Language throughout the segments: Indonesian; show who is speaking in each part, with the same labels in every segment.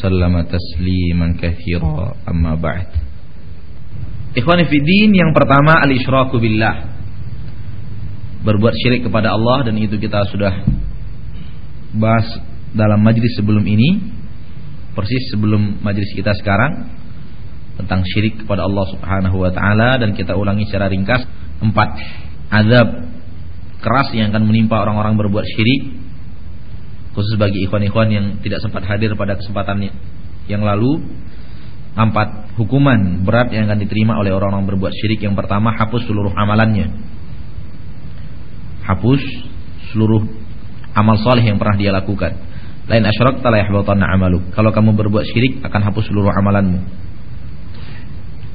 Speaker 1: sallama tasliman katsira oh. amma ba'd.
Speaker 2: Ikhwani fi din yang pertama al-isyraku billah. Berbuat syirik kepada Allah dan itu kita sudah bahas dalam majlis sebelum ini. Persis sebelum majlis kita sekarang tentang syirik kepada Allah Subhanahu wa taala dan kita ulangi secara ringkas empat azab keras yang akan menimpa orang-orang berbuat syirik. Khusus bagi ikhwan-ikhwan yang tidak sempat hadir pada kesempatan yang lalu Empat hukuman berat yang akan diterima oleh orang-orang berbuat syirik. Yang pertama hapus seluruh amalannya. Hapus seluruh amal soleh yang pernah dia lakukan. Lain asyrak la yahbatanna amaluk. Kalau kamu berbuat syirik akan hapus seluruh amalanmu.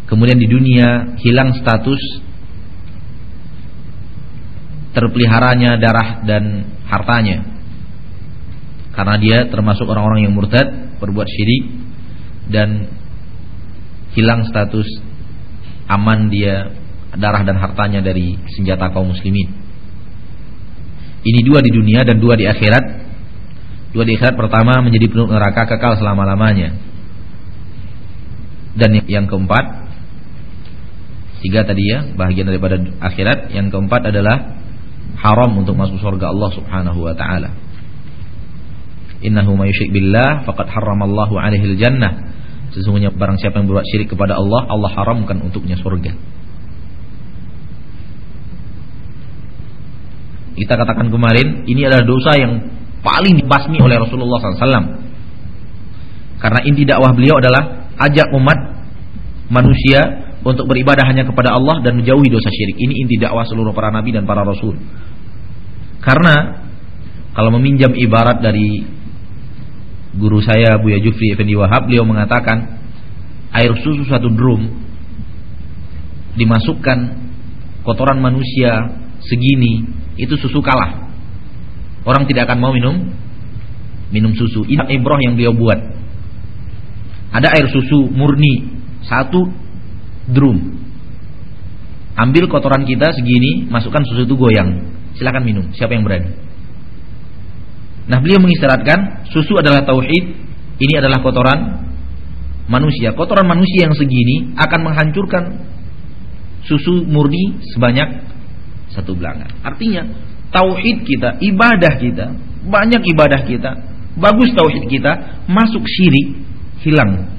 Speaker 2: Kemudian di dunia hilang status Terpeliharanya darah dan hartanya Karena dia termasuk orang-orang yang murtad Berbuat syirik Dan hilang status aman dia darah dan hartanya dari senjata kaum muslimin. Ini dua di dunia dan dua di akhirat. Dua di akhirat pertama menjadi penuh neraka kekal selama-lamanya. Dan yang keempat tiga tadi ya, bahagian daripada akhirat, yang keempat adalah haram untuk masuk surga Allah Subhanahu wa taala. Innahu may yusyrik billah faqad harramallahu alaihi jannah. Sesungguhnya barang siapa yang berbuat syirik kepada Allah Allah haramkan untuknya surga. Kita katakan kemarin Ini adalah dosa yang paling dibasmi oleh Rasulullah SAW Karena inti dakwah beliau adalah Ajak umat manusia Untuk beribadah hanya kepada Allah Dan menjauhi dosa syirik. Ini inti dakwah seluruh para nabi dan para rasul. Karena Kalau meminjam ibarat dari guru saya Buya Jufri Effendi Wahab beliau mengatakan air susu satu drum dimasukkan kotoran manusia segini itu susu kalah. Orang tidak akan mau minum minum susu. Ini ibrah yang beliau buat. Ada air susu murni satu drum. Ambil kotoran kita segini masukkan susu itu goyang. Silakan minum siapa yang berani Nah beliau mengisyaratkan susu adalah tauhid, ini adalah kotoran manusia. Kotoran manusia yang segini akan menghancurkan susu murni sebanyak satu belangan. Artinya tauhid kita, ibadah kita, banyak ibadah kita, bagus tauhid kita, masuk syirik hilang.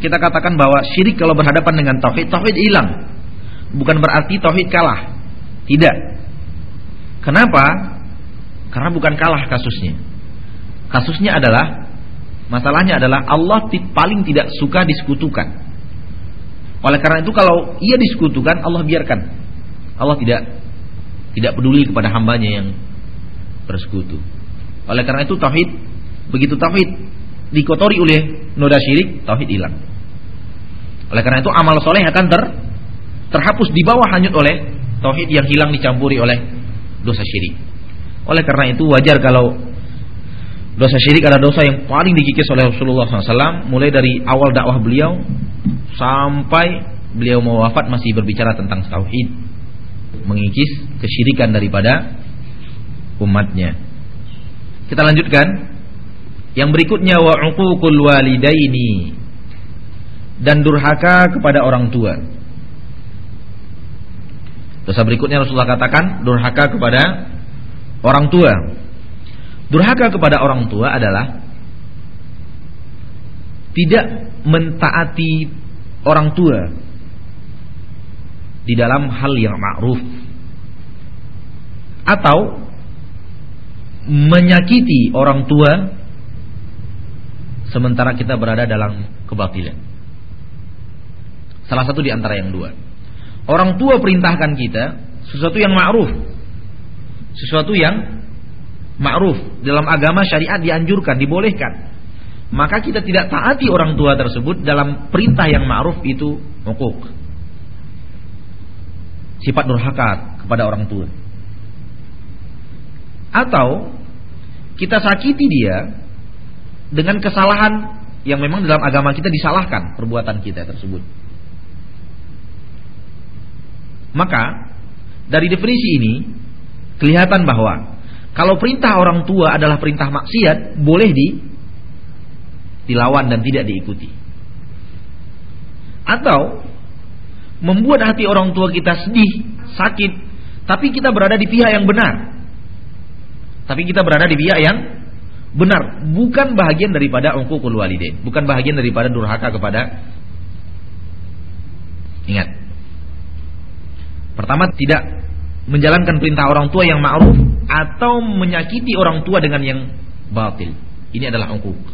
Speaker 2: Kita katakan bahwa syirik kalau berhadapan dengan tauhid, tauhid hilang. Bukan berarti tauhid kalah. Tidak. Kenapa? Karena bukan kalah kasusnya. Kasusnya adalah masalahnya adalah Allah paling tidak suka disekutukan. Oleh karena itu kalau ia disekutukan Allah biarkan. Allah tidak tidak peduli kepada hambanya yang bersekutu. Oleh karena itu tauhid begitu tauhid dikotori oleh noda syirik, tauhid hilang. Oleh karena itu amal soleh akan ter terhapus di bawah hanyut oleh tauhid yang hilang dicampuri oleh dosa syirik. Oleh karena itu wajar kalau dosa syirik adalah dosa yang paling dikikis oleh Rasulullah SAW mulai dari awal dakwah beliau sampai beliau mau wafat masih berbicara tentang tauhid, mengikis kesyirikan daripada umatnya. Kita lanjutkan. Yang berikutnya wa uququl walidaini dan durhaka kepada orang tua. Dosa berikutnya Rasulullah katakan durhaka kepada orang tua. Durhaka kepada orang tua adalah tidak mentaati orang tua di dalam hal yang ma'ruf atau menyakiti orang tua sementara kita berada dalam kebatilan. Salah satu di antara yang dua. Orang tua perintahkan kita sesuatu yang ma'ruf sesuatu yang ma'ruf dalam agama syariat dianjurkan, dibolehkan. Maka kita tidak taati orang tua tersebut dalam perintah yang ma'ruf itu hukuk. Sifat durhaka kepada orang tua. Atau kita sakiti dia dengan kesalahan yang memang dalam agama kita disalahkan perbuatan kita tersebut. Maka dari definisi ini kelihatan bahwa kalau perintah orang tua adalah perintah maksiat, boleh di dilawan dan tidak diikuti. Atau membuat hati orang tua kita sedih, sakit, tapi kita berada di pihak yang benar. Tapi kita berada di pihak yang benar, bukan bahagian daripada uququl walidain, bukan bahagian daripada durhaka kepada Ingat. Pertama tidak menjalankan perintah orang tua yang ma'ruf atau menyakiti orang tua dengan yang batil. Ini adalah uquq.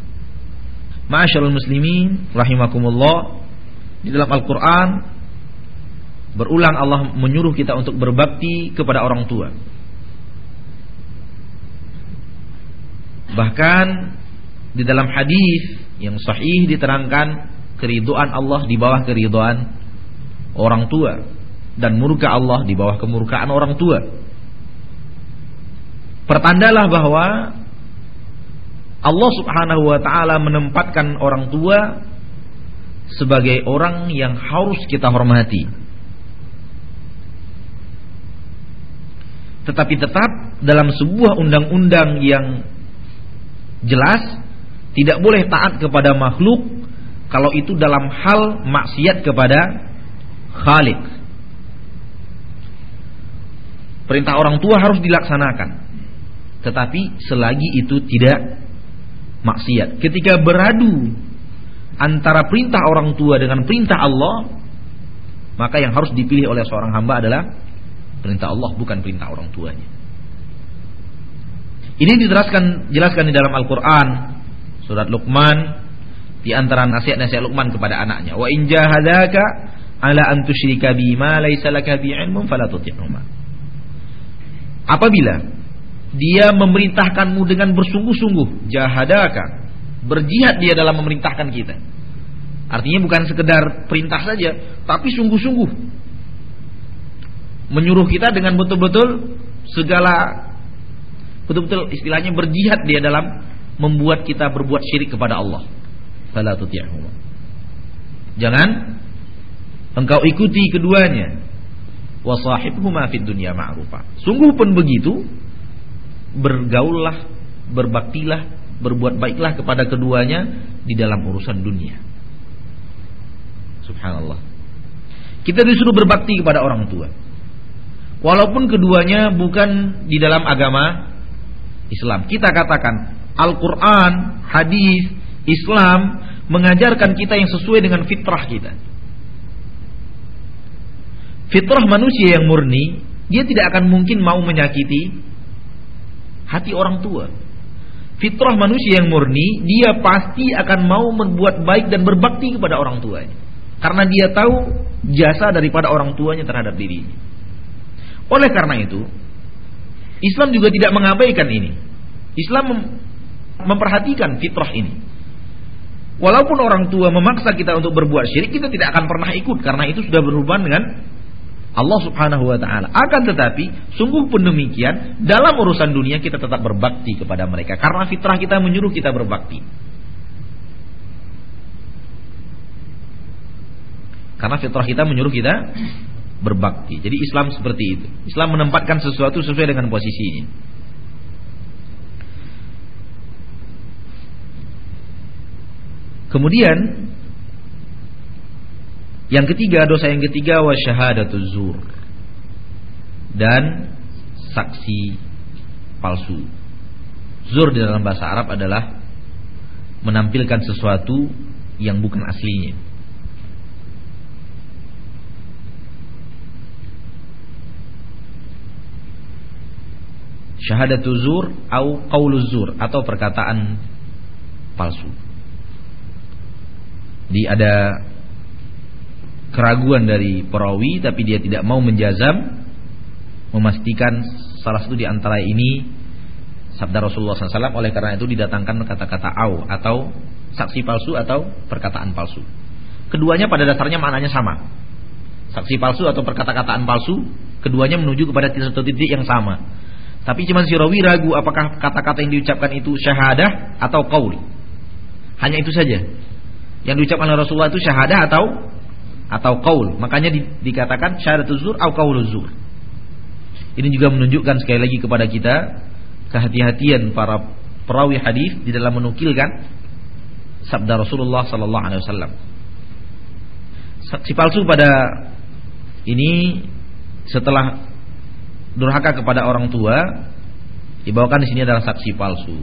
Speaker 2: Ma'asyiral muslimin rahimakumullah di dalam Al-Qur'an berulang Allah menyuruh kita untuk berbakti kepada orang tua. Bahkan di dalam hadis yang sahih diterangkan keriduan Allah di bawah keriduan orang tua dan murka Allah di bawah kemurkaan orang tua. Pertandalah bahwa Allah Subhanahu wa taala menempatkan orang tua sebagai orang yang harus kita hormati. Tetapi tetap dalam sebuah undang-undang yang jelas tidak boleh taat kepada makhluk kalau itu dalam hal maksiat kepada Khalik. Perintah orang tua harus dilaksanakan. Tetapi selagi itu tidak maksiat. Ketika beradu antara perintah orang tua dengan perintah Allah, maka yang harus dipilih oleh seorang hamba adalah perintah Allah bukan perintah orang tuanya. Ini dijelaskan jelaskan di dalam Al-Qur'an surat Luqman di antara nasihat-nasihat Luqman kepada anaknya, "Wa in jahadaka ala an tusyrika bima laysa laka fala tuti'huma." Apabila dia memerintahkanmu dengan bersungguh-sungguh, jahadaka, berjihad dia dalam memerintahkan kita. Artinya bukan sekedar perintah saja, tapi sungguh-sungguh menyuruh kita dengan betul-betul segala betul-betul istilahnya berjihad dia dalam membuat kita berbuat syirik kepada Allah. Fala Jangan engkau ikuti keduanya fid dunya. Sungguh pun begitu, bergaullah, berbaktilah, berbuat baiklah kepada keduanya di dalam urusan dunia. Subhanallah. Kita disuruh berbakti kepada orang tua. Walaupun keduanya bukan di dalam agama Islam. Kita katakan Al-Qur'an, hadis, Islam mengajarkan kita yang sesuai dengan fitrah kita. Fitrah manusia yang murni, dia tidak akan mungkin mau menyakiti hati orang tua. Fitrah manusia yang murni, dia pasti akan mau membuat baik dan berbakti kepada orang tuanya. Karena dia tahu jasa daripada orang tuanya terhadap dirinya. Oleh karena itu, Islam juga tidak mengabaikan ini. Islam memperhatikan fitrah ini. Walaupun orang tua memaksa kita untuk berbuat syirik, kita tidak akan pernah ikut karena itu sudah berhubungan dengan Allah Subhanahu wa taala. Akan tetapi, sungguh pun demikian, dalam urusan dunia kita tetap berbakti kepada mereka karena fitrah kita menyuruh kita berbakti. Karena fitrah kita menyuruh kita berbakti. Jadi Islam seperti itu. Islam menempatkan sesuatu sesuai dengan posisinya. Kemudian yang ketiga, dosa yang ketiga wa syahadatuz zur. Dan saksi palsu. Zur di dalam bahasa Arab adalah menampilkan sesuatu yang bukan aslinya. Syahadatuz zur atau qauluz zur atau perkataan palsu. Di ada keraguan dari perawi tapi dia tidak mau menjazam memastikan salah satu di antara ini sabda Rasulullah SAW oleh karena itu didatangkan kata-kata au atau saksi palsu atau perkataan palsu. Keduanya pada dasarnya maknanya sama. Saksi palsu atau perkata-kataan palsu, keduanya menuju kepada satu titik yang sama. Tapi cuma si rawi ragu apakah kata-kata yang diucapkan itu syahadah atau qaul. Hanya itu saja. Yang diucapkan oleh Rasulullah itu syahadah atau atau qaul. Makanya di, dikatakan syahadatuz zur atau qauluz zur. Ini juga menunjukkan sekali lagi kepada kita kehati-hatian para perawi hadis di dalam menukilkan sabda Rasulullah sallallahu alaihi wasallam. Saksi palsu pada ini setelah durhaka kepada orang tua dibawakan di sini adalah saksi palsu.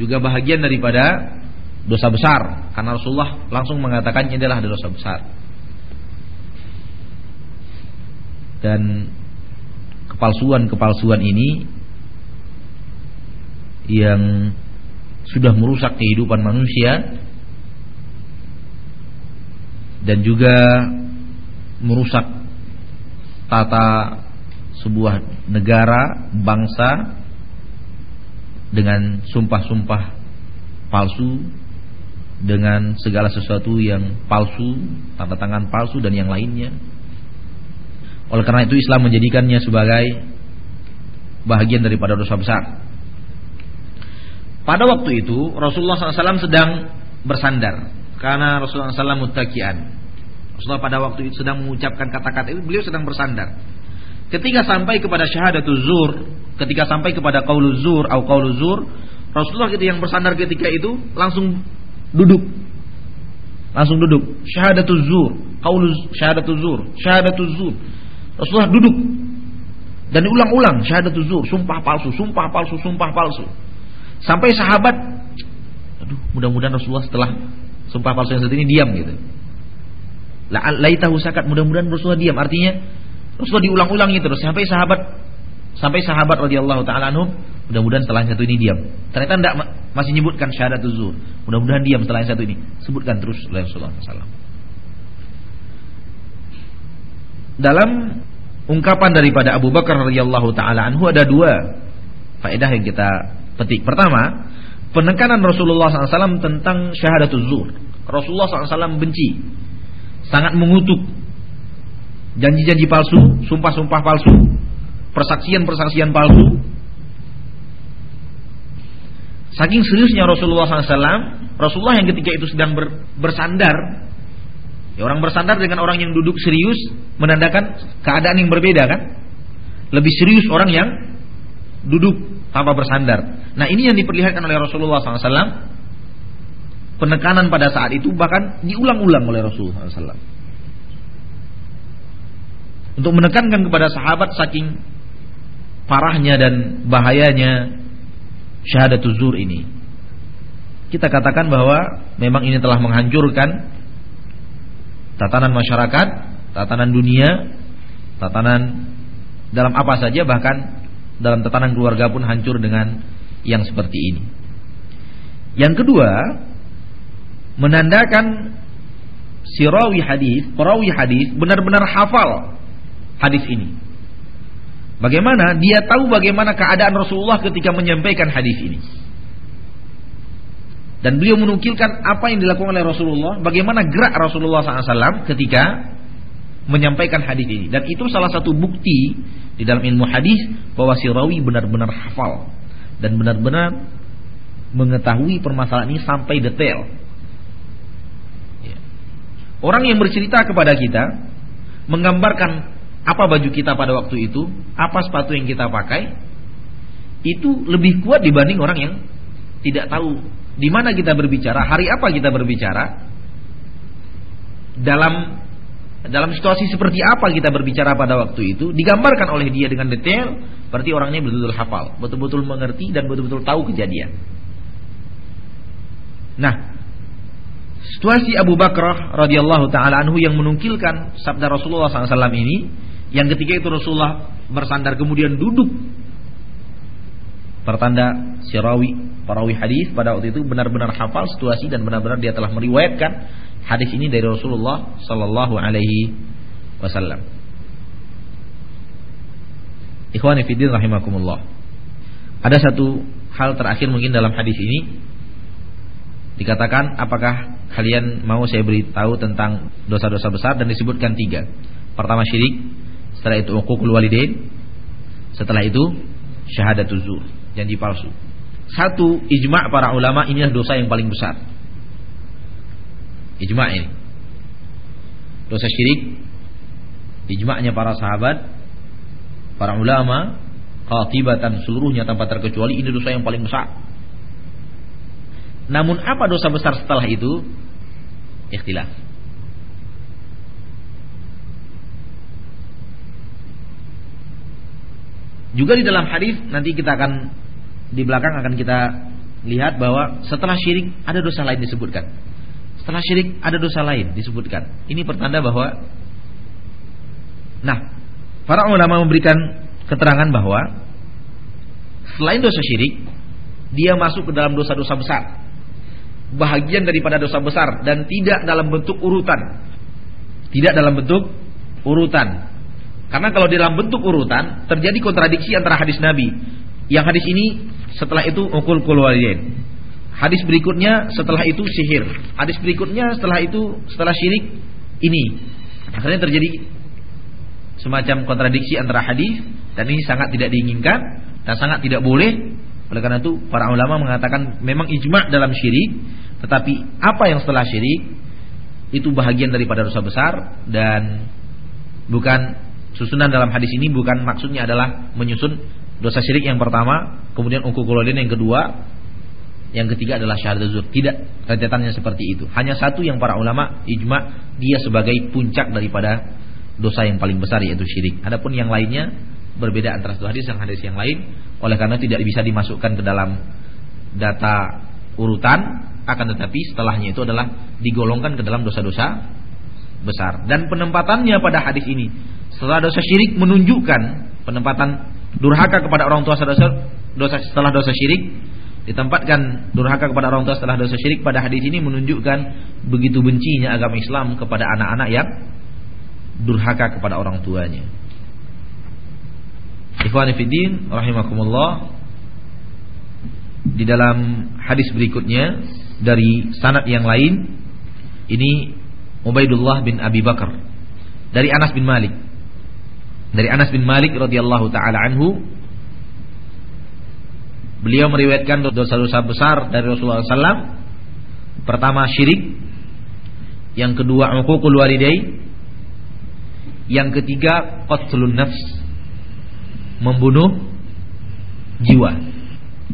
Speaker 2: Juga bahagian daripada dosa besar karena Rasulullah langsung mengatakan ini adalah dosa besar. Dan kepalsuan-kepalsuan ini yang sudah merusak kehidupan manusia dan juga merusak tata sebuah negara, bangsa dengan sumpah-sumpah palsu dengan segala sesuatu yang palsu, tanda tangan palsu dan yang lainnya. Oleh karena itu Islam menjadikannya sebagai bahagian daripada dosa besar. Pada waktu itu Rasulullah SAW sedang bersandar karena Rasulullah SAW mutakian. Rasulullah pada waktu itu sedang mengucapkan kata-kata itu beliau sedang bersandar. Ketika sampai kepada syahadatul zur, ketika sampai kepada qauluz zur atau qauluz zur, Rasulullah ketika yang bersandar ketika itu langsung duduk. Langsung duduk. Syahadatul zur, qauluz syahadatul zur, syahadatul zur. Rasulullah duduk dan diulang-ulang syahadatul zur, sumpah palsu, sumpah palsu, sumpah palsu. Sampai sahabat aduh, mudah-mudahan Rasulullah setelah sumpah palsu yang satu ini diam gitu. Laitahu sakat mudah-mudahan Rasulullah diam. Artinya Rasulullah diulang-ulangi terus sampai sahabat sampai sahabat radhiyallahu taala anhum mudah-mudahan setelah satu ini diam. Ternyata tidak masih nyebutkan syahadat zuhur. Mudah-mudahan diam setelah satu ini. Sebutkan terus Rasulullah SAW. Dalam ungkapan daripada Abu Bakar radhiyallahu taala anhu ada dua faedah yang kita petik. Pertama, penekanan Rasulullah SAW tentang syahadat zuhur. Rasulullah SAW benci sangat mengutuk janji-janji palsu, sumpah-sumpah palsu, persaksian-persaksian palsu. Saking seriusnya Rasulullah SAW, Rasulullah yang ketika itu sedang ber, bersandar, ya orang bersandar dengan orang yang duduk serius menandakan keadaan yang berbeda kan? Lebih serius orang yang duduk tanpa bersandar. Nah ini yang diperlihatkan oleh Rasulullah SAW penekanan pada saat itu bahkan diulang-ulang oleh Rasulullah SAW. Untuk menekankan kepada sahabat saking parahnya dan bahayanya syahadatuz zur ini. Kita katakan bahwa memang ini telah menghancurkan tatanan masyarakat, tatanan dunia, tatanan dalam apa saja bahkan dalam tatanan keluarga pun hancur dengan yang seperti ini. Yang kedua, menandakan si rawi hadis, perawi hadis benar-benar hafal hadis ini. Bagaimana dia tahu bagaimana keadaan Rasulullah ketika menyampaikan hadis ini. Dan beliau menukilkan apa yang dilakukan oleh Rasulullah, bagaimana gerak Rasulullah SAW ketika menyampaikan hadis ini. Dan itu salah satu bukti di dalam ilmu hadis bahwa si rawi benar-benar hafal dan benar-benar mengetahui permasalahan ini sampai detail. Orang yang bercerita kepada kita menggambarkan apa baju kita pada waktu itu, apa sepatu yang kita pakai, itu lebih kuat dibanding orang yang tidak tahu di mana kita berbicara, hari apa kita berbicara, dalam dalam situasi seperti apa kita berbicara pada waktu itu, digambarkan oleh dia dengan detail, berarti orangnya betul-betul hafal, betul-betul mengerti dan betul-betul tahu kejadian. Nah, Situasi Abu Bakar radhiyallahu taala anhu yang menungkilkan sabda Rasulullah SAW ini, yang ketika itu Rasulullah bersandar kemudian duduk, pertanda sirawi perawi hadis pada waktu itu benar-benar hafal situasi dan benar-benar dia telah meriwayatkan hadis ini dari Rasulullah Sallallahu Alaihi Wasallam. Ikhwani fiddin rahimakumullah. Ada satu hal terakhir mungkin dalam hadis ini dikatakan apakah kalian mau saya beritahu tentang dosa-dosa besar dan disebutkan tiga. Pertama syirik, setelah itu uququl walidain, setelah itu syahadatuz zur, janji palsu. Satu ijma' para ulama inilah dosa yang paling besar. Ijma' ini. Dosa syirik ijma'nya para sahabat, para ulama, khatibatan seluruhnya tanpa terkecuali ini dosa yang paling besar. Namun apa dosa besar setelah itu? Ikhtilaf. Juga di dalam hadis nanti kita akan di belakang akan kita lihat bahwa setelah syirik ada dosa lain disebutkan. Setelah syirik ada dosa lain disebutkan. Ini pertanda bahwa Nah, para ulama memberikan keterangan bahwa selain dosa syirik, dia masuk ke dalam dosa-dosa besar bahagian daripada dosa besar dan tidak dalam bentuk urutan. Tidak dalam bentuk urutan. Karena kalau dalam bentuk urutan terjadi kontradiksi antara hadis Nabi. Yang hadis ini setelah itu ukul kulwalidain. Hadis berikutnya setelah itu sihir. Hadis berikutnya setelah itu setelah syirik ini. Akhirnya terjadi semacam kontradiksi antara hadis dan ini sangat tidak diinginkan dan sangat tidak boleh oleh karena itu para ulama mengatakan memang ijma dalam syirik, tetapi apa yang setelah syirik itu bahagian daripada dosa besar dan bukan susunan dalam hadis ini bukan maksudnya adalah menyusun dosa syirik yang pertama, kemudian ukukulodin yang kedua, yang ketiga adalah syahadat zur. Tidak, rentetannya seperti itu. Hanya satu yang para ulama ijma dia sebagai puncak daripada dosa yang paling besar yaitu syirik. Adapun yang lainnya berbeda antara satu hadis dan hadis yang lain oleh karena tidak bisa dimasukkan ke dalam data urutan akan tetapi setelahnya itu adalah digolongkan ke dalam dosa-dosa besar dan penempatannya pada hadis ini setelah dosa syirik menunjukkan penempatan durhaka kepada orang tua setelah dosa, setelah dosa syirik. Ditempatkan durhaka kepada orang tua setelah dosa syirik pada hadis ini menunjukkan begitu bencinya agama Islam kepada anak-anak yang durhaka kepada orang tuanya. Ikhwani fiddin rahimakumullah. Di dalam hadis berikutnya dari sanad yang lain ini Ubaidullah bin Abi Bakar. Dari Anas bin Malik dari Anas bin Malik radhiyallahu taala anhu beliau meriwayatkan dosa-dosa besar dari Rasulullah SAW pertama syirik yang kedua uququl walidain yang ketiga qatlun nafs membunuh jiwa.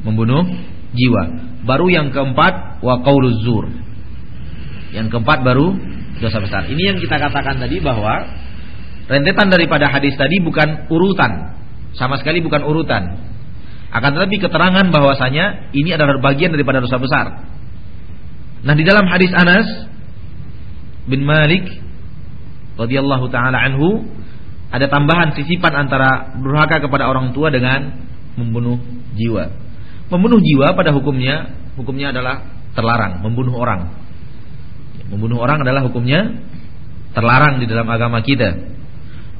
Speaker 2: Membunuh jiwa. Baru yang keempat wa qauluz. Yang keempat baru dosa besar. Ini yang kita katakan tadi bahwa rentetan daripada hadis tadi bukan urutan. Sama sekali bukan urutan. Akan tetapi keterangan bahwasanya ini adalah bagian daripada dosa besar. Nah, di dalam hadis Anas bin Malik radhiyallahu taala anhu ada tambahan sisipan antara durhaka kepada orang tua dengan membunuh jiwa. Membunuh jiwa pada hukumnya hukumnya adalah terlarang membunuh orang. Membunuh orang adalah hukumnya terlarang di dalam agama kita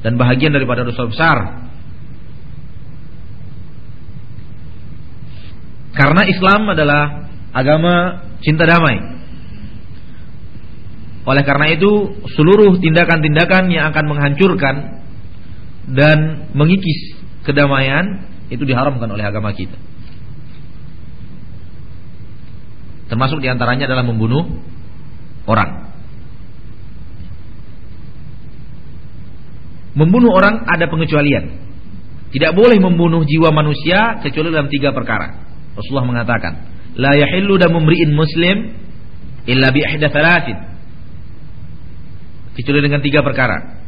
Speaker 2: dan bahagian daripada dosa besar. Karena Islam adalah agama cinta damai. Oleh karena itu, seluruh tindakan-tindakan yang akan menghancurkan dan mengikis kedamaian itu diharamkan oleh agama kita. Termasuk di antaranya adalah membunuh orang. Membunuh orang ada pengecualian. Tidak boleh membunuh jiwa manusia kecuali dalam tiga perkara. Rasulullah mengatakan, la yahillu damu mri'in muslim illa bi ihda Kecuali dengan tiga perkara.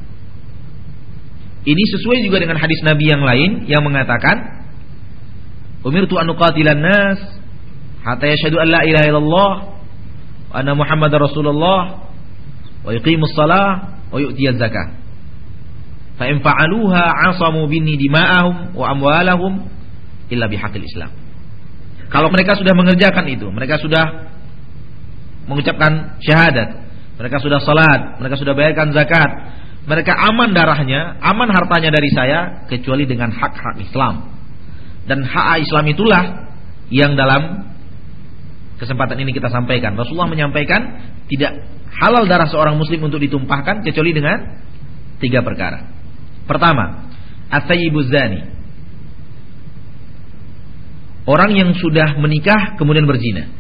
Speaker 2: Ini sesuai juga dengan hadis Nabi yang lain yang mengatakan Umirtu an uqatilan nas hatta yashhadu an la ilaha illallah wa anna Muhammadar Rasulullah wa yuqimus shalah wa yu'tiyaz zakah. Fa fa'aluha 'asamu binni dima'ahum wa amwalahum Islam. Kalau mereka sudah mengerjakan itu, mereka sudah mengucapkan syahadat, mereka sudah salat, mereka sudah bayarkan zakat, mereka aman darahnya, aman hartanya dari saya kecuali dengan hak-hak Islam. Dan hak Islam itulah yang dalam kesempatan ini kita sampaikan. Rasulullah menyampaikan tidak halal darah seorang muslim untuk ditumpahkan kecuali dengan tiga perkara. Pertama, asayyibuz zani. Orang yang sudah menikah kemudian berzina.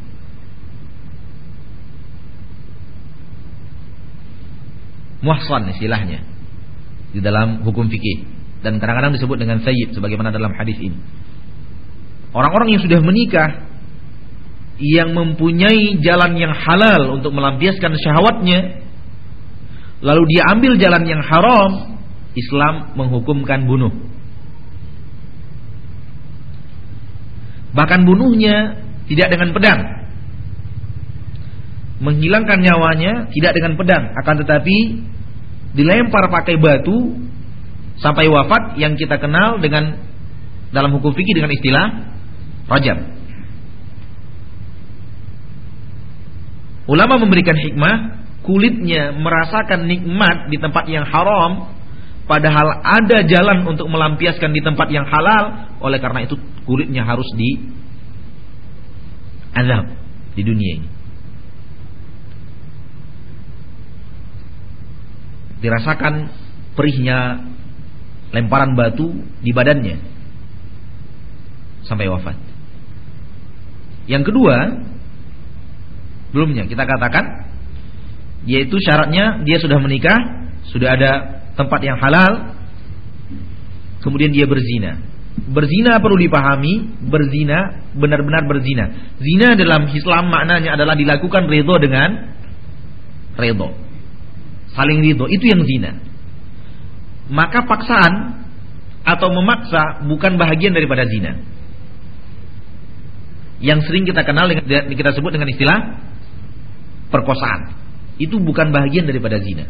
Speaker 2: Muhsan istilahnya di dalam hukum fikih dan kadang-kadang disebut dengan sayyid sebagaimana dalam hadis ini. Orang-orang yang sudah menikah yang mempunyai jalan yang halal untuk melampiaskan syahwatnya lalu dia ambil jalan yang haram Islam menghukumkan bunuh. Bahkan bunuhnya tidak dengan pedang. Menghilangkan nyawanya tidak dengan pedang. Akan tetapi dilempar pakai batu sampai wafat yang kita kenal dengan dalam hukum fikih dengan istilah rajam Ulama memberikan hikmah, kulitnya merasakan nikmat di tempat yang haram, padahal ada jalan untuk melampiaskan di tempat yang halal, oleh karena itu kulitnya harus di azab di dunia ini. Dirasakan perihnya lemparan batu di badannya sampai wafat. Yang kedua, Belumnya kita katakan yaitu syaratnya dia sudah menikah, sudah ada tempat yang halal, kemudian dia berzina. Berzina perlu dipahami, berzina benar-benar berzina. Zina dalam Islam maknanya adalah dilakukan ridho dengan ridho. Saling ridho, itu yang zina. Maka paksaan atau memaksa bukan bahagian daripada zina. Yang sering kita kenal dengan kita sebut dengan istilah perkosaan. Itu bukan bagian daripada zina.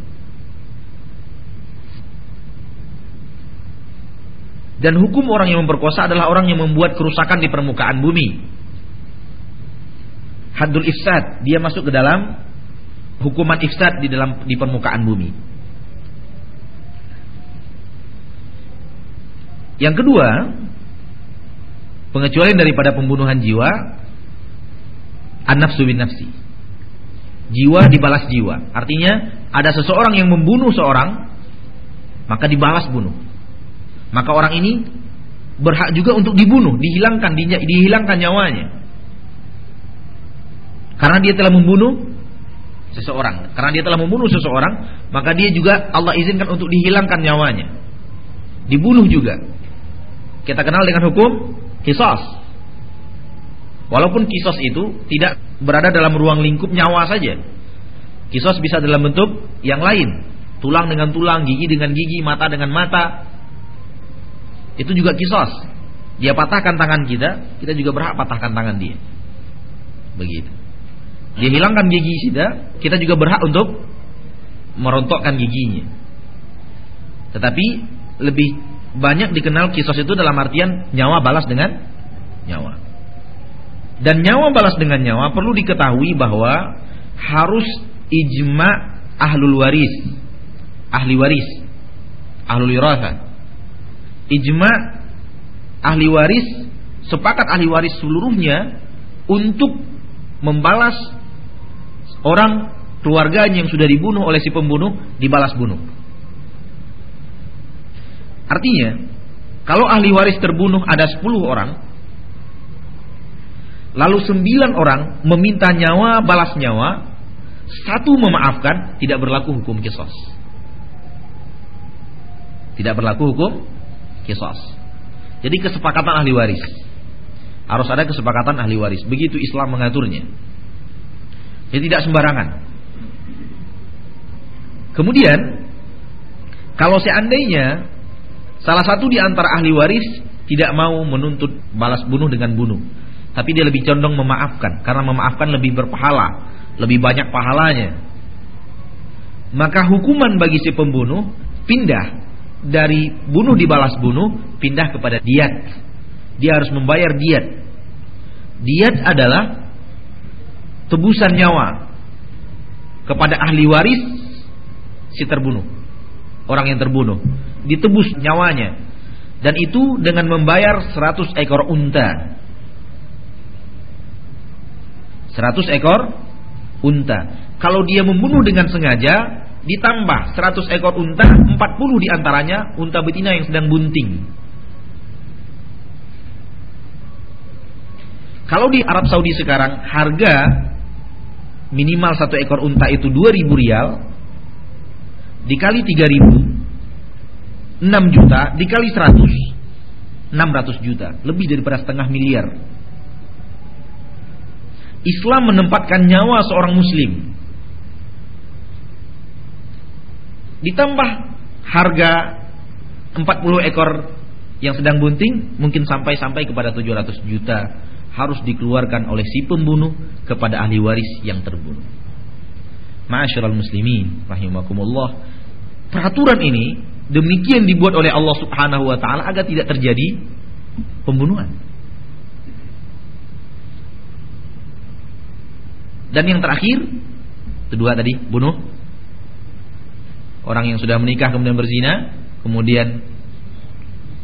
Speaker 2: Dan hukum orang yang memperkosa adalah orang yang membuat kerusakan di permukaan bumi. Haddul ifsad, dia masuk ke dalam hukuman ifsad di dalam di permukaan bumi. Yang kedua, pengecualian daripada pembunuhan jiwa an-nafsu bin nafsi. Jiwa dibalas jiwa. Artinya ada seseorang yang membunuh seorang maka dibalas bunuh. Maka orang ini berhak juga untuk dibunuh, dihilangkan dihilangkan nyawanya. Karena dia telah membunuh seseorang. Karena dia telah membunuh seseorang, maka dia juga Allah izinkan untuk dihilangkan nyawanya. Dibunuh juga. Kita kenal dengan hukum kisos. Walaupun kisos itu tidak berada dalam ruang lingkup nyawa saja. Kisos bisa dalam bentuk yang lain. Tulang dengan tulang, gigi dengan gigi, mata dengan mata. Itu juga kisos. Dia patahkan tangan kita, kita juga berhak patahkan tangan dia. Begitu. Dia hilangkan gigi kita, kita juga berhak untuk merontokkan giginya. Tetapi lebih banyak dikenal kisos itu dalam artian nyawa balas dengan nyawa. Dan nyawa balas dengan nyawa perlu diketahui bahwa harus ijma ahlul waris, ahli waris, ahlul wirasa. Ijma ahli waris sepakat ahli waris seluruhnya untuk membalas orang keluarganya yang sudah dibunuh oleh si pembunuh dibalas bunuh. Artinya, kalau ahli waris terbunuh ada 10 orang, Lalu sembilan orang meminta nyawa balas nyawa, satu memaafkan, tidak berlaku hukum kisos. Tidak berlaku hukum kisos. Jadi kesepakatan ahli waris. Harus ada kesepakatan ahli waris. Begitu Islam mengaturnya. Jadi tidak sembarangan. Kemudian kalau seandainya salah satu di antara ahli waris tidak mau menuntut balas bunuh dengan bunuh, tapi dia lebih condong memaafkan karena memaafkan lebih berpahala, lebih banyak pahalanya. Maka hukuman bagi si pembunuh pindah dari bunuh dibalas bunuh pindah kepada diat. Dia harus membayar diat. Diat adalah tebusan nyawa kepada ahli waris si terbunuh. Orang yang terbunuh ditebus nyawanya Dan itu dengan membayar 100 ekor unta. 100 ekor unta. Kalau dia membunuh dengan sengaja, ditambah 100 ekor unta, 40 di antaranya unta betina yang sedang bunting. Kalau di Arab Saudi sekarang harga minimal satu ekor unta itu 2000 rial dikali 3000 6 juta dikali 100 600 juta. Lebih daripada setengah miliar. Islam menempatkan nyawa seorang muslim ditambah harga 40 ekor yang sedang bunting mungkin sampai-sampai kepada 700 juta harus dikeluarkan oleh si pembunuh kepada ahli waris yang terbunuh. Ma'asyiral muslimin rahimakumullah. Peraturan ini demikian dibuat oleh Allah Subhanahu wa taala agar tidak terjadi pembunuhan. Dan yang terakhir, kedua tadi bunuh orang yang sudah menikah kemudian berzina, kemudian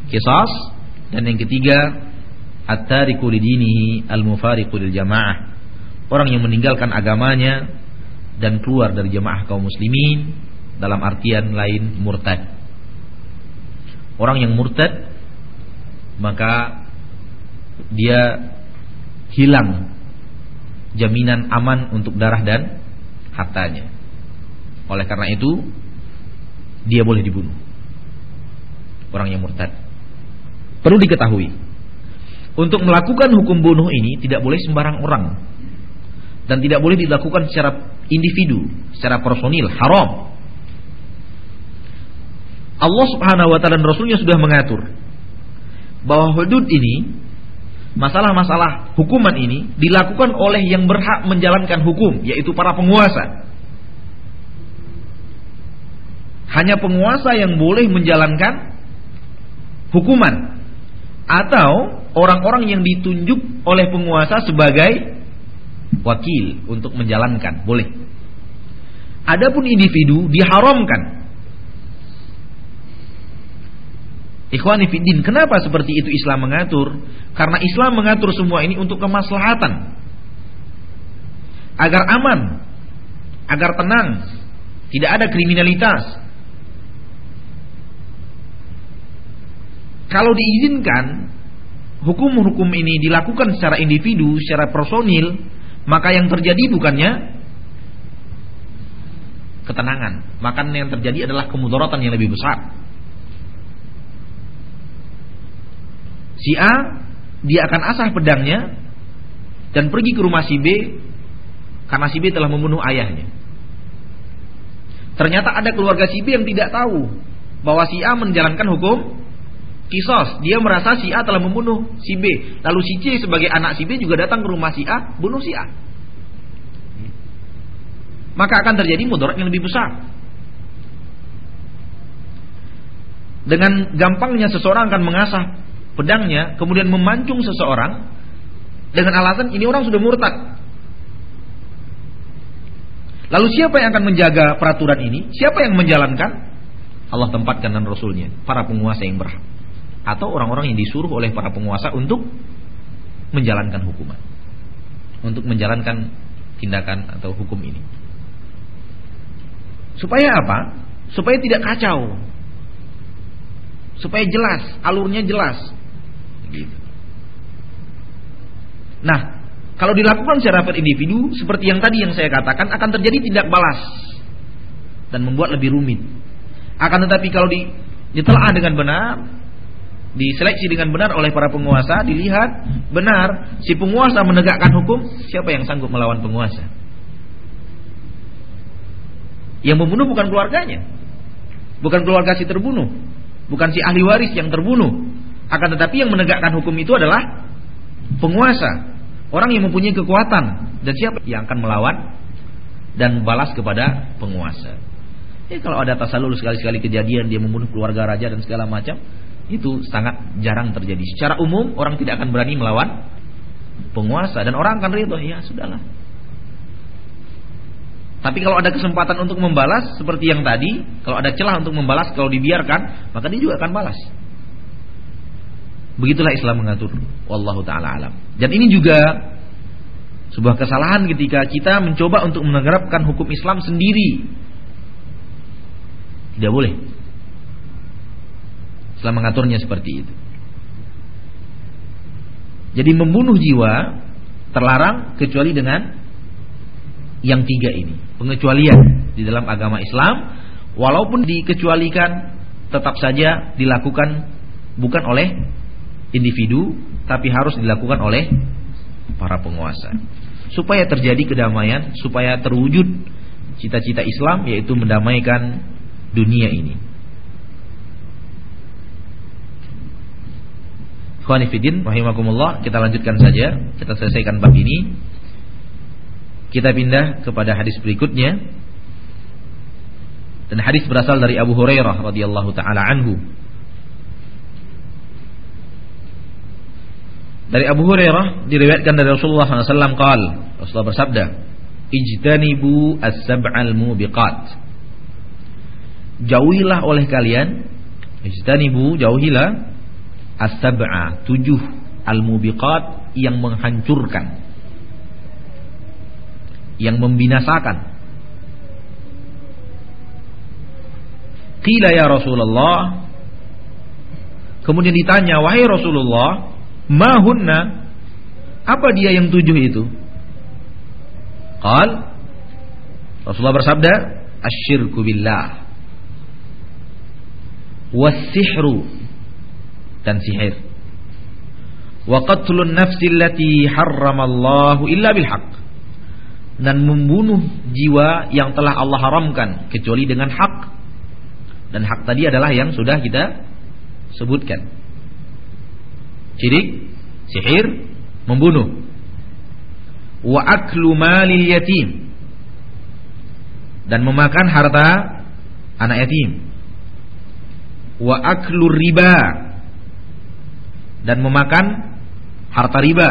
Speaker 2: kisas dan yang ketiga at-tariku al-mufariqu lil jamaah. Orang yang meninggalkan agamanya dan keluar dari jamaah kaum muslimin dalam artian lain murtad. Orang yang murtad maka dia hilang jaminan aman untuk darah dan hartanya. Oleh karena itu dia boleh dibunuh. Orang yang murtad. Perlu diketahui untuk melakukan hukum bunuh ini tidak boleh sembarang orang dan tidak boleh dilakukan secara individu, secara personil, haram. Allah Subhanahu wa taala dan Rasulnya sudah mengatur bahwa hudud ini masalah-masalah hukuman ini dilakukan oleh yang berhak menjalankan hukum yaitu para penguasa. Hanya penguasa yang boleh menjalankan hukuman atau orang-orang yang ditunjuk oleh penguasa sebagai wakil untuk menjalankan, boleh. Adapun individu diharamkan. Ikhwani fiddin, kenapa seperti itu Islam mengatur? Karena Islam mengatur semua ini untuk kemaslahatan. Agar aman, agar tenang, tidak ada kriminalitas. Kalau diizinkan hukum-hukum ini dilakukan secara individu, secara personil, maka yang terjadi bukannya ketenangan, maka yang terjadi adalah kemudaratan yang lebih besar. Si A dia akan asah pedangnya dan pergi ke rumah si B karena si B telah membunuh ayahnya. Ternyata ada keluarga si B yang tidak tahu bahwa si A menjalankan hukum Kisos, dia merasa si A telah membunuh si B. Lalu si C sebagai anak si B juga datang ke rumah si A, bunuh si A. Maka akan terjadi mudarat yang lebih besar. Dengan gampangnya seseorang akan mengasah pedangnya, kemudian memancung seseorang dengan alasan ini orang sudah murtad. Lalu siapa yang akan menjaga peraturan ini? Siapa yang menjalankan? Allah tempatkan dan Rasulnya, para penguasa yang berhak atau orang-orang yang disuruh oleh para penguasa untuk menjalankan hukuman. Untuk menjalankan tindakan atau hukum ini. Supaya apa? Supaya tidak kacau. Supaya jelas, alurnya jelas. Gitu. Nah, kalau dilakukan secara per individu seperti yang tadi yang saya katakan akan terjadi tindak balas dan membuat lebih rumit. Akan tetapi kalau di, ditelaah dengan benar, diseleksi dengan benar oleh para penguasa, dilihat benar si penguasa menegakkan hukum, siapa yang sanggup melawan penguasa? Yang membunuh bukan keluarganya. Bukan keluarga si terbunuh, bukan si ahli waris yang terbunuh. Akan tetapi yang menegakkan hukum itu adalah penguasa, orang yang mempunyai kekuatan dan siapa yang akan melawan dan balas kepada penguasa. Ya kalau ada tasalul sekali-sekali kejadian dia membunuh keluarga raja dan segala macam, itu sangat jarang terjadi. Secara umum orang tidak akan berani melawan penguasa dan orang akan ridho, ya sudahlah. Tapi kalau ada kesempatan untuk membalas seperti yang tadi, kalau ada celah untuk membalas kalau dibiarkan, maka dia juga akan balas. Begitulah Islam mengatur. Wallahu taala alam. Dan ini juga sebuah kesalahan ketika kita mencoba untuk menerapkan hukum Islam sendiri. Tidak boleh. Islam mengaturnya seperti itu. Jadi membunuh jiwa terlarang kecuali dengan yang tiga ini. Pengecualian di dalam agama Islam walaupun dikecualikan tetap saja dilakukan bukan oleh individu tapi harus dilakukan oleh para penguasa supaya terjadi kedamaian supaya terwujud cita-cita Islam yaitu mendamaikan dunia ini Khwanifidin rahimakumullah kita lanjutkan saja. Kita selesaikan bab ini. Kita pindah kepada hadis berikutnya. Dan hadis berasal dari Abu Hurairah radhiyallahu taala anhu. Dari Abu Hurairah diriwayatkan dari Rasulullah SAW qal. Rasulullah bersabda Ijtanibu as-sab'al mubiqat. Jauhilah oleh kalian Ijtanibu jauhilah As-sab'a tujuh al-mubiqat yang menghancurkan. Yang membinasakan. Qila ya Rasulullah. Kemudian ditanya Wahai Rasulullah Mahunna Apa dia yang tujuh itu? Qal. Rasulullah bersabda Asyirku billah. Wasihru Dan sihir Wa qatlun nafsi allati illa bilhaq Dan membunuh jiwa yang telah Allah haramkan Kecuali dengan hak dan hak tadi adalah yang sudah kita sebutkan. Syirik, sihir, membunuh. Wa aklu malil yatim. Dan memakan harta anak yatim. Wa aklu riba. Dan memakan harta riba.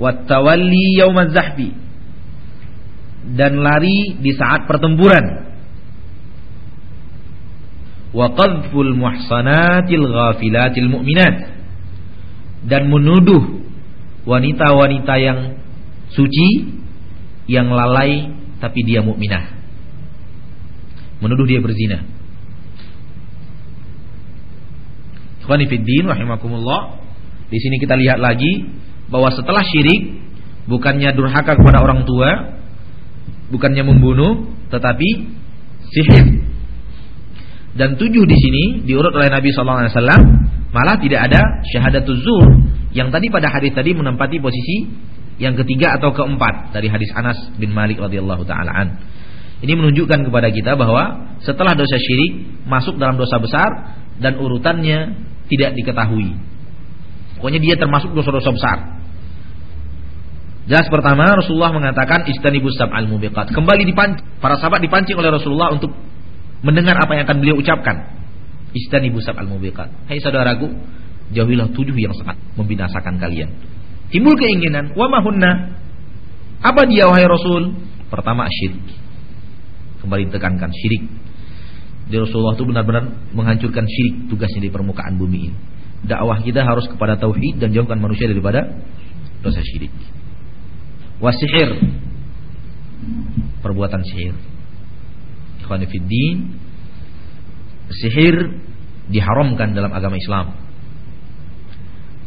Speaker 2: Wa tawalli yaumaz zahbi. Dan lari di saat pertempuran wa qadful muhsanatil ghafilatil mu'minat dan menuduh wanita-wanita yang suci yang lalai tapi dia mukminah menuduh dia berzina Ikhwani fiddin rahimakumullah di sini kita lihat lagi bahwa setelah syirik bukannya durhaka kepada orang tua bukannya membunuh tetapi sihir dan tujuh di sini diurut oleh Nabi Sallallahu Alaihi Wasallam malah tidak ada syahadatuz zur yang tadi pada hadis tadi menempati posisi yang ketiga atau keempat dari hadis Anas bin Malik radhiyallahu taalaan. Ini menunjukkan kepada kita bahwa setelah dosa syirik masuk dalam dosa besar dan urutannya tidak diketahui. Pokoknya dia termasuk dosa-dosa besar. Jelas pertama Rasulullah mengatakan istanibus sab'al mubiqat. Kembali dipancing para sahabat dipancing oleh Rasulullah untuk mendengar apa yang akan beliau ucapkan. Istanibu al mubiqat. Hai saudaraku, jauhilah tujuh yang sangat membinasakan kalian. Timbul keinginan, wa mahunna? Apa dia wahai Rasul? Pertama syirik. Kembali ditekankan syirik. Di Rasulullah itu benar-benar menghancurkan syirik tugasnya di permukaan bumi ini. Dakwah kita harus kepada tauhid dan jauhkan manusia daripada dosa syirik. Wasihir. Perbuatan sihir. Ikhwanifiddin Sihir diharamkan dalam agama Islam.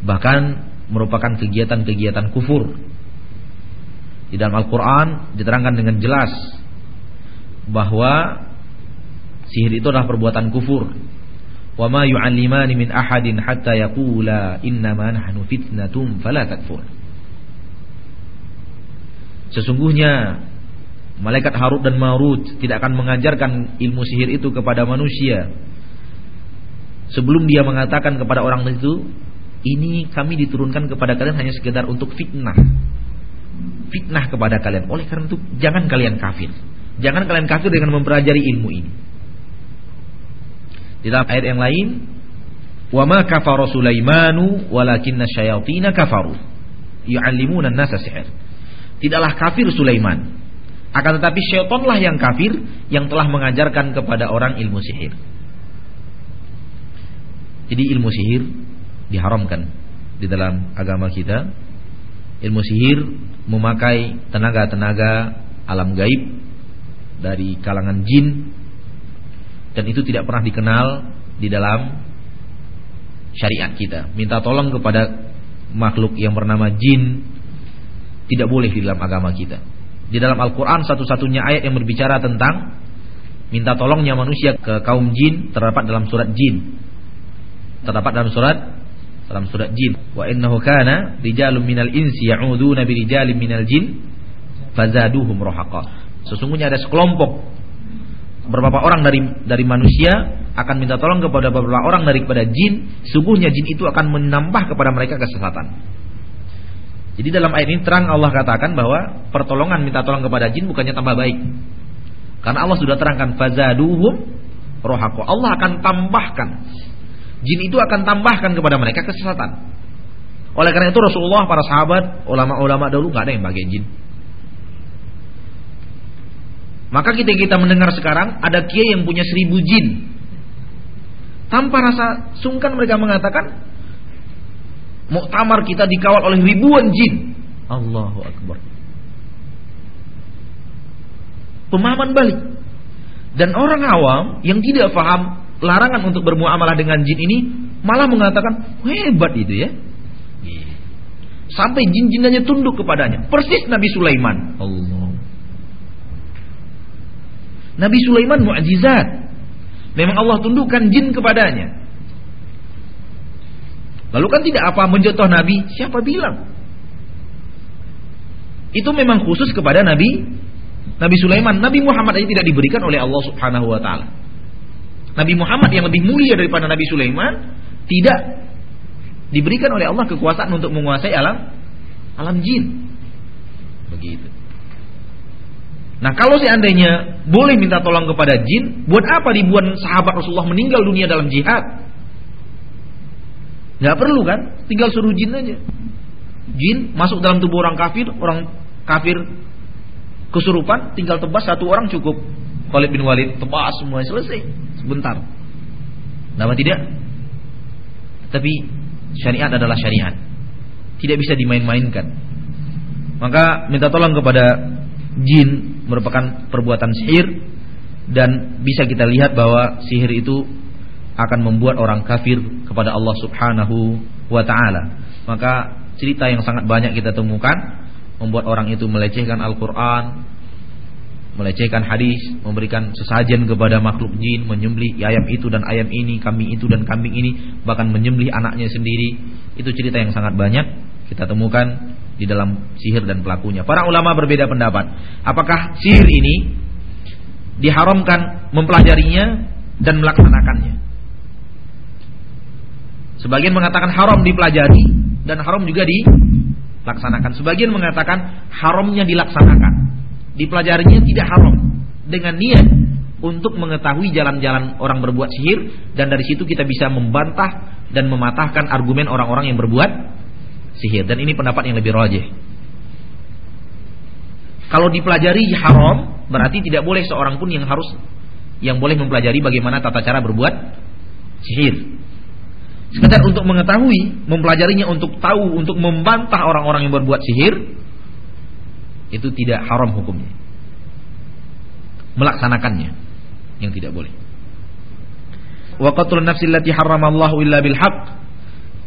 Speaker 2: Bahkan merupakan kegiatan-kegiatan kufur. Di dalam Al-Quran diterangkan dengan jelas Bahwa Sihir itu adalah perbuatan kufur Wa ma yu'allimani min ahadin hatta yaqula nahnu fala Sesungguhnya Malaikat Harut dan Marut tidak akan mengajarkan ilmu sihir itu kepada manusia. Sebelum dia mengatakan kepada orang itu, ini kami diturunkan kepada kalian hanya sekedar untuk fitnah. Fitnah kepada kalian. Oleh karena itu, jangan kalian kafir. Jangan kalian kafir dengan mempelajari ilmu ini. Di dalam ayat yang lain, "Wa ma kafara Sulaimanu walakinna syayatina kafaru yu'allimuna an-nasa sihr." Tidaklah kafir Sulaiman, akan tetapi syaitanlah yang kafir yang telah mengajarkan kepada orang ilmu sihir. Jadi ilmu sihir diharamkan di dalam agama kita. Ilmu sihir memakai tenaga-tenaga alam gaib dari kalangan jin dan itu tidak pernah dikenal di dalam syariat kita. Minta tolong kepada makhluk yang bernama jin tidak boleh di dalam agama kita. Di dalam Al-Qur'an satu-satunya ayat yang berbicara tentang minta tolongnya manusia ke kaum jin terdapat dalam surat jin. Terdapat dalam surat dalam surat jin. Wa innahu kana rijalun minal insi ya'uduna bi rijalin minal jin fazaduhum rahaqa. Sesungguhnya ada sekelompok beberapa orang dari dari manusia akan minta tolong kepada beberapa orang daripada jin, sungguhnya jin itu akan menambah kepada mereka kesesatan. Jadi dalam ayat ini terang Allah katakan bahwa pertolongan minta tolong kepada jin bukannya tambah baik. Karena Allah sudah terangkan fazaduhum rohako. Allah akan tambahkan. Jin itu akan tambahkan kepada mereka kesesatan. Oleh karena itu Rasulullah, para sahabat, ulama-ulama dahulu nggak ada yang bagian jin. Maka kita kita mendengar sekarang ada kiai yang punya seribu jin. Tanpa rasa sungkan mereka mengatakan muktamar kita dikawal oleh ribuan jin. Allahu Akbar. Pemahaman balik. Dan orang awam yang tidak paham larangan untuk bermuamalah dengan jin ini malah mengatakan hebat itu ya. Sampai jin-jinannya tunduk kepadanya. Persis Nabi Sulaiman. Allah. Nabi Sulaiman mukjizat. Memang Allah tundukkan jin kepadanya. Lalu kan tidak apa menjatuh Nabi, siapa bilang? Itu memang khusus kepada Nabi Nabi Sulaiman. Nabi Muhammad ini tidak diberikan oleh Allah Subhanahu wa taala. Nabi Muhammad yang lebih mulia daripada Nabi Sulaiman tidak diberikan oleh Allah kekuasaan untuk menguasai alam alam jin. Begitu. Nah kalau seandainya boleh minta tolong kepada jin, buat apa ribuan sahabat Rasulullah meninggal dunia dalam jihad? Gak perlu kan? Tinggal suruh jin aja. Jin masuk dalam tubuh orang kafir, orang kafir kesurupan, tinggal tebas satu orang cukup. Khalid bin Walid tebas semua selesai sebentar. Nama tidak? Tapi syariat adalah syariat. Tidak bisa dimain-mainkan. Maka minta tolong kepada jin merupakan perbuatan sihir dan bisa kita lihat bahwa sihir itu akan membuat orang kafir kepada Allah Subhanahu wa taala. Maka cerita yang sangat banyak kita temukan membuat orang itu melecehkan Al-Qur'an, melecehkan hadis, memberikan sesajen kepada makhluk jin, menyembelih ayam itu dan ayam ini, kambing itu dan kambing ini, bahkan menyembelih anaknya sendiri. Itu cerita yang sangat banyak kita temukan di dalam sihir dan pelakunya. Para ulama berbeda pendapat. Apakah sihir ini diharamkan mempelajarinya dan melaksanakannya? Sebagian mengatakan haram dipelajari dan haram juga dilaksanakan. Sebagian mengatakan haramnya dilaksanakan. Dipelajarinya tidak haram dengan niat untuk mengetahui jalan-jalan orang berbuat sihir dan dari situ kita bisa membantah dan mematahkan argumen orang-orang yang berbuat sihir dan ini pendapat yang lebih rajih. Kalau dipelajari haram berarti tidak boleh seorang pun yang harus yang boleh mempelajari bagaimana tata cara berbuat sihir. Sekedar untuk mengetahui, mempelajarinya untuk tahu, untuk membantah orang-orang yang berbuat sihir itu tidak haram hukumnya. Melaksanakannya yang tidak boleh. Wa qatlun nafsi allati illa bil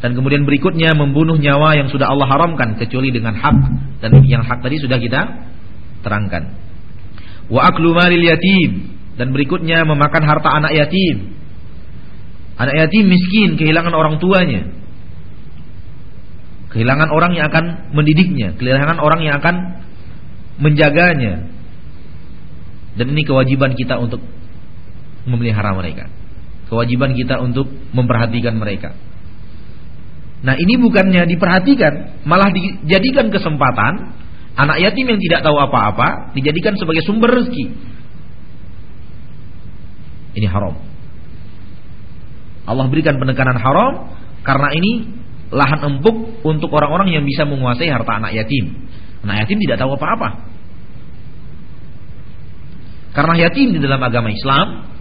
Speaker 2: dan kemudian berikutnya membunuh nyawa yang sudah Allah haramkan kecuali dengan hak dan yang hak tadi sudah kita terangkan. Wa aklu malil yatim dan berikutnya memakan harta anak yatim. Anak yatim miskin kehilangan orang tuanya. Kehilangan orang yang akan mendidiknya, kehilangan orang yang akan menjaganya. Dan ini kewajiban kita untuk memelihara mereka. Kewajiban kita untuk memperhatikan mereka. Nah ini bukannya diperhatikan, malah dijadikan kesempatan anak yatim yang tidak tahu apa-apa dijadikan sebagai sumber rezeki. Ini haram. Allah berikan penekanan haram karena ini lahan empuk untuk orang-orang yang bisa menguasai harta anak yatim. Anak yatim tidak tahu apa-apa. Karena yatim di dalam agama Islam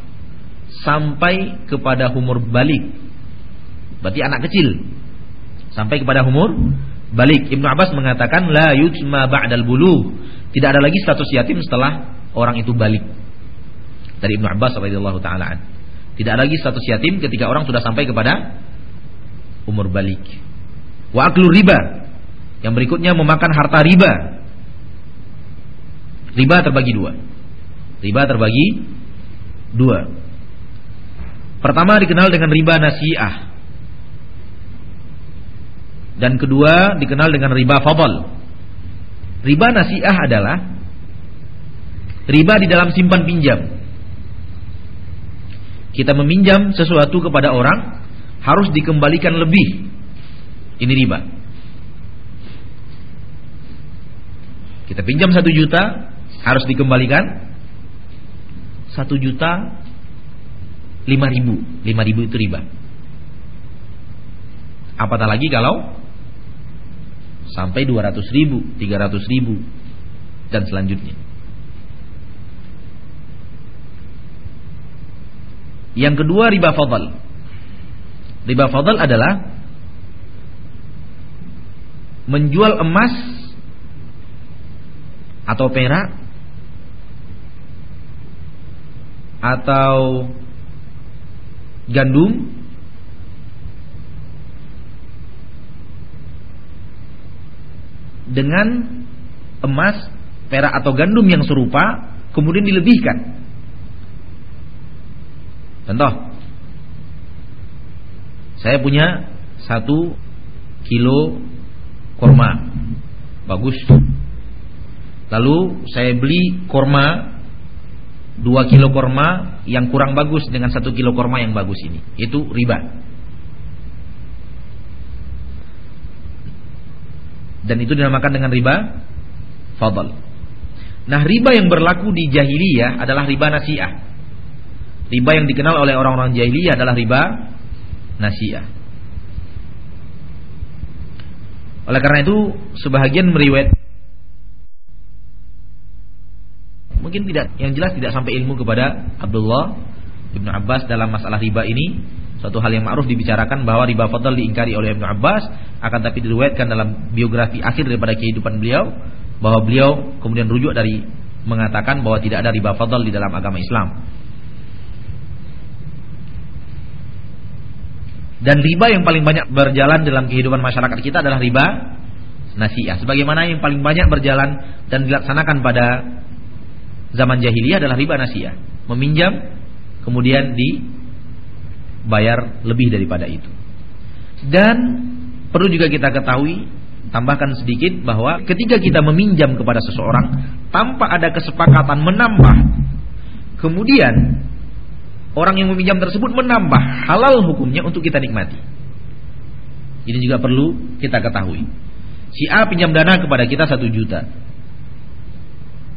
Speaker 2: sampai kepada umur balik. Berarti anak kecil Sampai kepada umur balik. Ibnu Abbas mengatakan la yutma ba'dal bulu. Tidak ada lagi status yatim setelah orang itu balik. Dari Ibnu Abbas radhiyallahu taala Tidak ada lagi status yatim ketika orang sudah sampai kepada umur balik. Wa aklu riba. Yang berikutnya memakan harta riba. Riba terbagi dua. Riba terbagi dua. Pertama dikenal dengan riba nasiah. Dan kedua dikenal dengan riba fadl. Riba nasiah adalah riba di dalam simpan pinjam. Kita meminjam sesuatu kepada orang harus dikembalikan lebih. Ini riba. Kita pinjam satu juta harus dikembalikan satu juta lima ribu. Lima ribu itu riba. Apatah lagi kalau sampai dua ratus ribu, tiga ratus ribu dan selanjutnya. Yang kedua riba fadl. Riba fadl adalah menjual emas atau perak atau gandum dengan emas, perak atau gandum yang serupa kemudian dilebihkan. Contoh, saya punya satu kilo korma, bagus. Lalu saya beli korma dua kilo korma yang kurang bagus dengan satu kilo korma yang bagus ini, itu riba. Dan itu dinamakan dengan riba fadl. Nah, riba yang berlaku di jahiliyah adalah riba nasiah. Riba yang dikenal oleh orang-orang jahiliyah adalah riba nasiah. Oleh karena itu sebahagian meriwayat mungkin tidak yang jelas tidak sampai ilmu kepada Abdullah Ibnu Abbas dalam masalah riba ini suatu hal yang ma'ruf dibicarakan bahwa riba fadl diingkari oleh Ibnu Abbas akan tapi diriwayatkan dalam biografi akhir daripada kehidupan beliau bahwa beliau kemudian rujuk dari mengatakan bahwa tidak ada riba fadl di dalam agama Islam. Dan riba yang paling banyak berjalan dalam kehidupan masyarakat kita adalah riba nasiah. Sebagaimana yang paling banyak berjalan dan dilaksanakan pada zaman jahiliyah adalah riba nasiah. Meminjam kemudian dibayar lebih daripada itu. Dan perlu juga kita ketahui tambahkan sedikit bahwa ketika kita meminjam kepada seseorang tanpa ada kesepakatan menambah kemudian orang yang meminjam tersebut menambah halal hukumnya untuk kita nikmati. Ini juga perlu kita ketahui. Si A pinjam dana kepada kita satu juta.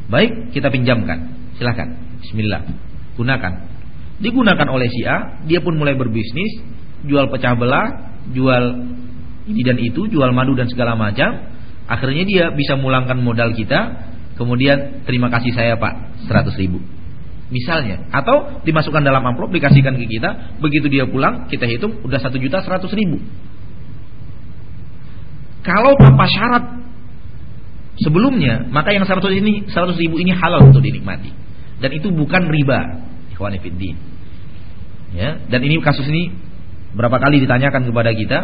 Speaker 2: Baik, kita pinjamkan. Silahkan. Bismillah. Gunakan. Digunakan oleh si A, dia pun mulai berbisnis, jual pecah belah, jual ini dan itu, jual madu dan segala macam. Akhirnya dia bisa mulangkan modal kita, kemudian terima kasih saya Pak, 100 ribu. Misalnya Atau dimasukkan dalam amplop Dikasihkan ke kita Begitu dia pulang Kita hitung Udah satu juta seratus ribu Kalau tanpa syarat Sebelumnya Maka yang seratus ini seratus ribu ini halal untuk dinikmati Dan itu bukan riba Ikhwanifiddin ya, Dan ini kasus ini Berapa kali ditanyakan kepada kita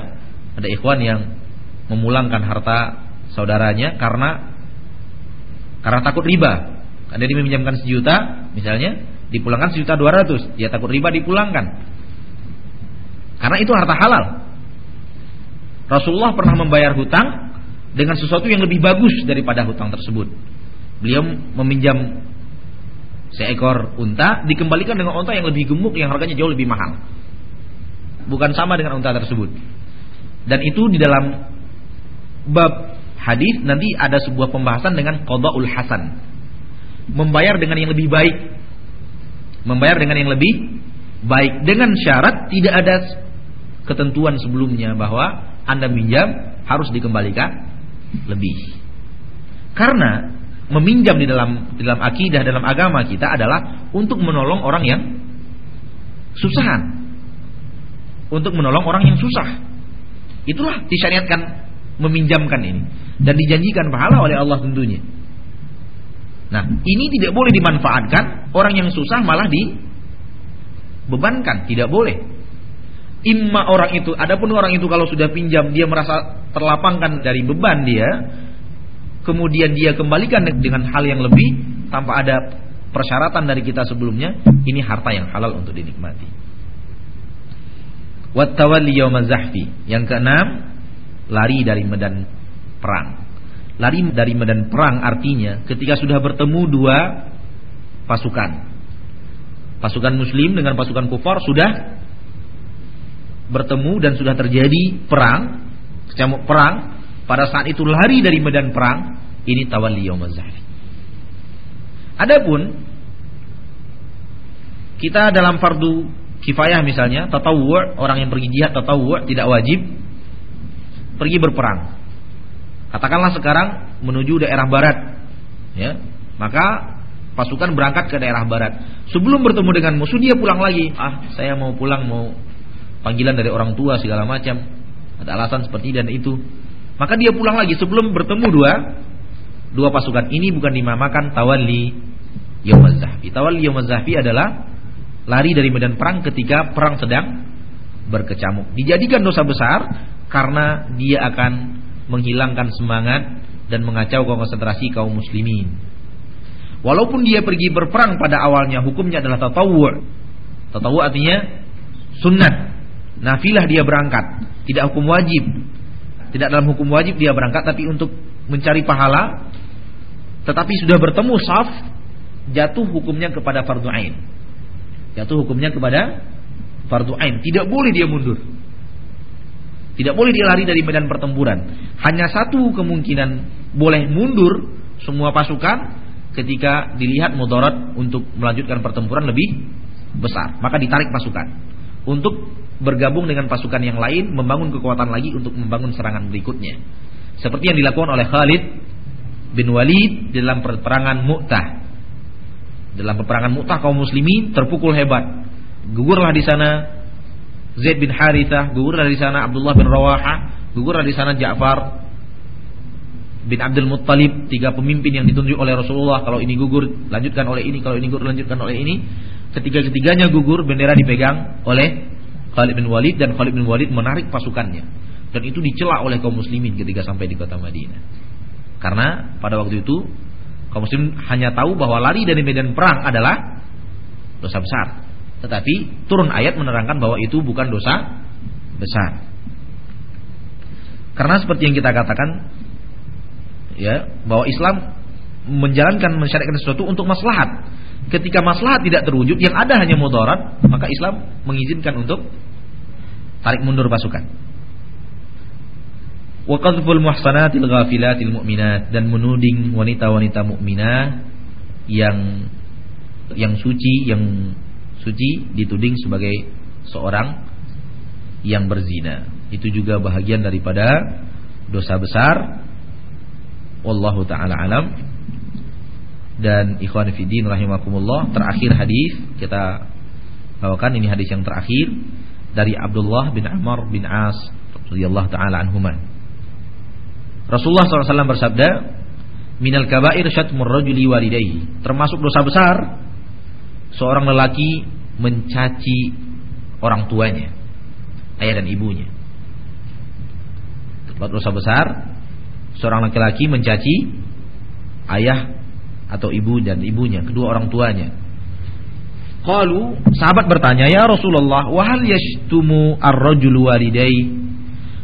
Speaker 2: Ada ikhwan yang Memulangkan harta saudaranya Karena Karena takut riba anda meminjamkan sejuta, misalnya, dipulangkan sejuta dua ratus, dia takut riba dipulangkan. Karena itu harta halal. Rasulullah pernah membayar hutang dengan sesuatu yang lebih bagus daripada hutang tersebut. Beliau meminjam seekor unta dikembalikan dengan unta yang lebih gemuk yang harganya jauh lebih mahal. Bukan sama dengan unta tersebut. Dan itu di dalam bab hadis nanti ada sebuah pembahasan dengan qadaul hasan membayar dengan yang lebih baik. Membayar dengan yang lebih baik dengan syarat tidak ada ketentuan sebelumnya bahwa Anda minjam harus dikembalikan lebih. Karena meminjam di dalam di dalam akidah dalam agama kita adalah untuk menolong orang yang susahan. Untuk menolong orang yang susah. Itulah disyariatkan meminjamkan ini dan dijanjikan pahala oleh Allah tentunya. Nah, ini tidak boleh dimanfaatkan orang yang susah malah dibebankan, tidak boleh. Imma orang itu, adapun orang itu kalau sudah pinjam dia merasa terlapangkan dari beban dia, kemudian dia kembalikan dengan hal yang lebih tanpa ada persyaratan dari kita sebelumnya, ini harta yang halal untuk dinikmati. Wattawalli zahfi. Yang keenam, lari dari medan perang. Lari dari medan perang artinya ketika sudah bertemu dua pasukan. Pasukan muslim dengan pasukan kufar sudah bertemu dan sudah terjadi perang, kecamuk perang, pada saat itu lari dari medan perang, ini tawalli yaumaz Adapun kita dalam fardu kifayah misalnya, tatawwu' orang yang pergi jihad tatawwu' tidak wajib pergi berperang. Katakanlah sekarang menuju daerah barat, ya, maka pasukan berangkat ke daerah barat. Sebelum bertemu dengan musuh dia pulang lagi. Ah, saya mau pulang mau panggilan dari orang tua segala macam. Ada alasan seperti dan itu. Maka dia pulang lagi sebelum bertemu dua dua pasukan ini bukan dinamakan tawalli yaumaz zahfi. Tawalli yaumaz adalah lari dari medan perang ketika perang sedang berkecamuk. Dijadikan dosa besar karena dia akan menghilangkan semangat dan mengacau konsentrasi kaum muslimin. Walaupun dia pergi berperang pada awalnya hukumnya adalah tatawu. Tatawu artinya sunnat. Nafilah dia berangkat, tidak hukum wajib. Tidak dalam hukum wajib dia berangkat tapi untuk mencari pahala. Tetapi sudah bertemu saf jatuh hukumnya kepada fardu ain. Jatuh hukumnya kepada fardu ain. Tidak boleh dia mundur. Tidak boleh dia lari dari medan pertempuran. Hanya satu kemungkinan boleh mundur semua pasukan ketika dilihat mudarat untuk melanjutkan pertempuran lebih besar. Maka ditarik pasukan untuk bergabung dengan pasukan yang lain, membangun kekuatan lagi untuk membangun serangan berikutnya. Seperti yang dilakukan oleh Khalid bin Walid dalam peperangan Mu'tah. Dalam peperangan Mu'tah kaum muslimin terpukul hebat. Gugurlah di sana Zaid bin Harithah, gugurlah di sana Abdullah bin Rawaha, gugurlah di sana Ja'far bin Abdul Muttalib, tiga pemimpin yang ditunjuk oleh Rasulullah. Kalau ini gugur, lanjutkan oleh ini, kalau ini gugur, lanjutkan oleh ini. Ketiga-ketiganya gugur, bendera dipegang oleh Khalid bin Walid dan Khalid bin Walid menarik pasukannya. Dan itu dicela oleh kaum muslimin ketika sampai di kota Madinah. Karena pada waktu itu kaum muslimin hanya tahu bahwa lari dari medan perang adalah dosa besar. Tetapi turun ayat menerangkan bahwa itu bukan dosa besar. Karena seperti yang kita katakan ya, bahwa Islam menjalankan mensyariatkan sesuatu untuk maslahat. Ketika maslahat tidak terwujud, yang ada hanya mudarat, maka Islam mengizinkan untuk tarik mundur pasukan. Wa muhsanatil ghafilatil mu'minat dan menuding wanita-wanita mukminah yang yang suci, yang suci dituding sebagai seorang yang berzina. Itu juga bahagian daripada dosa besar. Wallahu taala alam. Dan ikhwan fillah rahimakumullah, terakhir hadis kita bawakan ini hadis yang terakhir dari Abdullah bin Amr bin As radhiyallahu taala anhuma. Rasulullah SAW bersabda, "Minal kabair syatmur rajuli walidayhi." Termasuk dosa besar seorang lelaki mencaci orang tuanya, ayah dan ibunya. Tempat dosa besar, seorang laki-laki mencaci ayah atau ibu dan ibunya, kedua orang tuanya. Qalu, sahabat bertanya, "Ya Rasulullah, wa hal yashtumu ar-rajulu walidai?"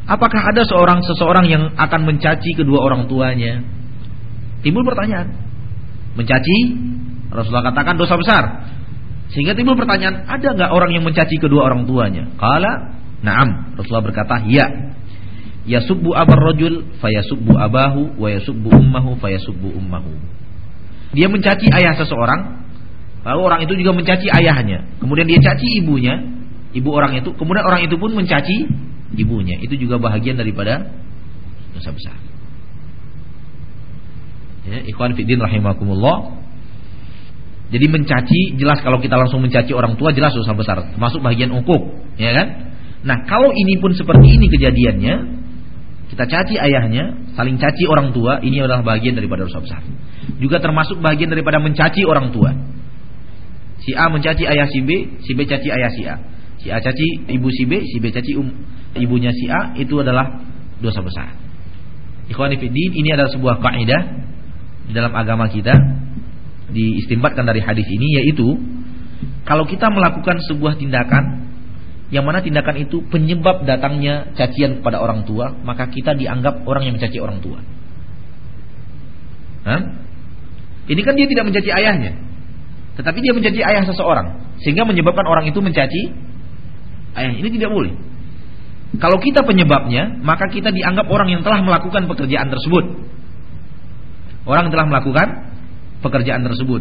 Speaker 2: Apakah ada seorang seseorang yang akan mencaci kedua orang tuanya? Timbul pertanyaan. Mencaci? Rasulullah katakan dosa besar. Sehingga timbul pertanyaan, ada nggak orang yang mencaci kedua orang tuanya? Kala, naam. Rasulullah berkata, ya. Yasubbu abar rojul, fayasubbu abahu, wa yasubbu ummahu, fayasubbu ummahu. Dia mencaci ayah seseorang, lalu orang itu juga mencaci ayahnya. Kemudian dia caci ibunya, ibu orang itu, kemudian orang itu pun mencaci ibunya. Itu juga bahagian daripada dosa besar. Ya, ikhwan fiddin rahimakumullah. Jadi mencaci jelas kalau kita langsung mencaci orang tua jelas dosa besar, termasuk bagian ukuk, ya kan?
Speaker 3: Nah, kalau ini pun seperti ini kejadiannya, kita caci ayahnya, saling caci orang tua, ini adalah bagian daripada dosa besar. Juga termasuk bagian daripada mencaci orang tua. Si A mencaci ayah si B, si B caci ayah si A. Si A caci ibu si B, si B caci um, ibunya si A, itu adalah dosa besar. Ikhwanifiddin, ini adalah sebuah kaidah dalam agama kita diistimbatkan dari hadis ini yaitu kalau kita melakukan sebuah tindakan yang mana tindakan itu penyebab datangnya cacian kepada orang tua, maka kita dianggap orang yang mencaci orang tua. Hah? Ini kan dia tidak mencaci ayahnya, tetapi dia mencaci ayah seseorang, sehingga menyebabkan orang itu mencaci ayah. Ini tidak boleh. Kalau kita penyebabnya, maka kita dianggap orang yang telah melakukan pekerjaan tersebut. Orang yang telah melakukan pekerjaan tersebut.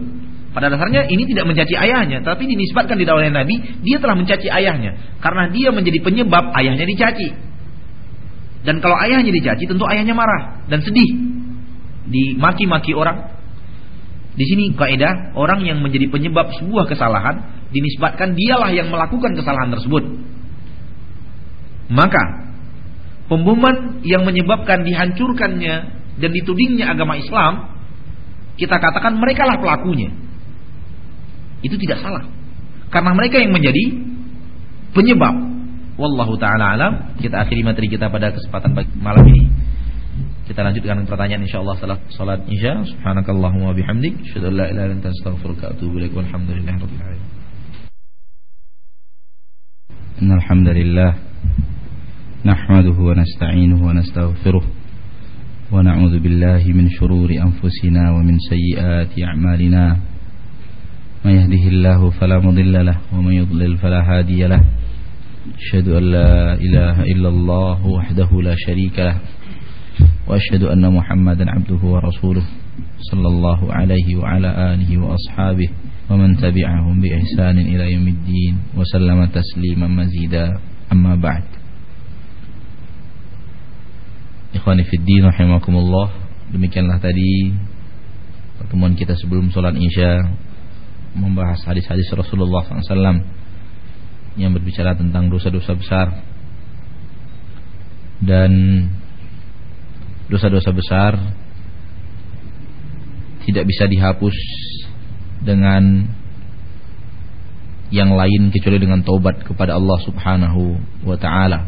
Speaker 3: Pada dasarnya ini tidak mencaci ayahnya, tapi dinisbatkan di oleh Nabi, dia telah mencaci ayahnya karena dia menjadi penyebab ayahnya dicaci. Dan kalau ayahnya dicaci, tentu ayahnya marah dan sedih. Dimaki-maki orang. Di sini kaidah orang yang menjadi penyebab sebuah kesalahan dinisbatkan dialah yang melakukan kesalahan tersebut. Maka pemboman yang menyebabkan dihancurkannya dan ditudingnya agama Islam, kita katakan mereka lah pelakunya itu tidak salah. Karena mereka yang menjadi penyebab. Wallahu taala alam. Kita akhiri materi kita pada kesempatan malam ini. Kita lanjutkan pertanyaan insyaallah setelah salat Isya. Subhanakallahumma bihamdik, asyhadu la ilaha illa anta astaghfiruka wa atubu ilaik. Walhamdulillahirabbil alamin.
Speaker 2: Wa nasta'inuhu wa nastaghfiruh wa na'udzu billahi min shururi anfusina wa min sayyiati a'malina. May yahdihillahu wa may yudlil fala hadiya لا الله وحده لا شريك له وأشهد أن محمدا عبده ورسوله صلى الله عليه وعلى آله وأصحابه ومن تبعهم بإحسان إلى يوم الدين وسلم تسليما مزيدا أما بعد إخواني في الدين رحمكم الله demikianlah tadi pertemuan kita sebelum sholat isya membahas hadis-hadis Rasulullah SAW yang berbicara tentang dosa-dosa besar dan dosa-dosa besar tidak bisa dihapus dengan yang lain kecuali dengan taubat kepada Allah Subhanahu wa taala.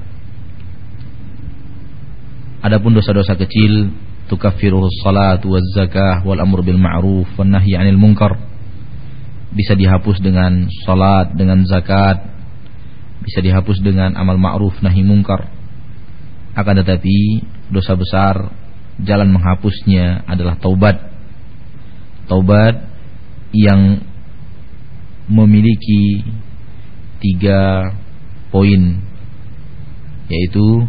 Speaker 2: Adapun dosa-dosa kecil tukaffiruhus salat waz zakah wal amru bil ma'ruf wan nahyi 'anil munkar bisa dihapus dengan salat, dengan zakat, bisa dihapus dengan amal ma'ruf nahi mungkar. Akan tetapi dosa besar jalan menghapusnya adalah taubat. Taubat yang memiliki tiga poin yaitu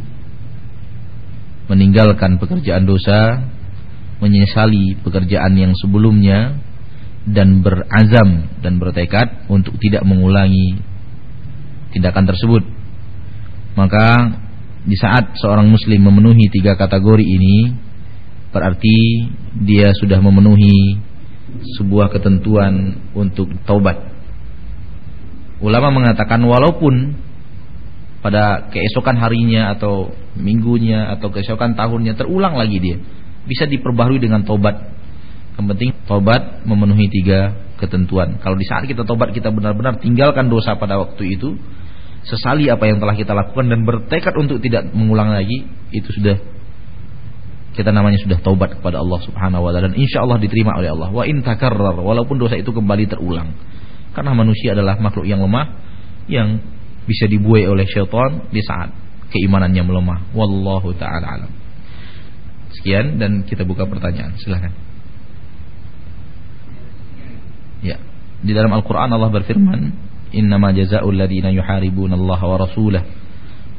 Speaker 2: meninggalkan pekerjaan dosa, menyesali pekerjaan yang sebelumnya dan berazam dan bertekad untuk tidak mengulangi tindakan tersebut. Maka di saat seorang muslim memenuhi tiga kategori ini berarti dia sudah memenuhi sebuah ketentuan untuk taubat. Ulama mengatakan walaupun pada keesokan harinya atau minggunya atau keesokan tahunnya terulang lagi dia bisa diperbaharui dengan taubat yang penting tobat memenuhi tiga ketentuan. Kalau di saat kita tobat kita benar-benar tinggalkan dosa pada waktu itu, sesali apa yang telah kita lakukan dan bertekad untuk tidak mengulang lagi, itu sudah kita namanya sudah taubat kepada Allah Subhanahu wa taala dan insya Allah diterima oleh Allah. Wa in takarrar walaupun dosa itu kembali terulang. Karena manusia adalah makhluk yang lemah yang bisa dibuai oleh syaitan di saat keimanannya melemah. Wallahu taala alam. Sekian dan kita buka pertanyaan. Silakan. Ya. Di dalam Al-Qur'an Allah berfirman, "Innama jazaa'ul ladzina yuharibuna Allah wa rasulahu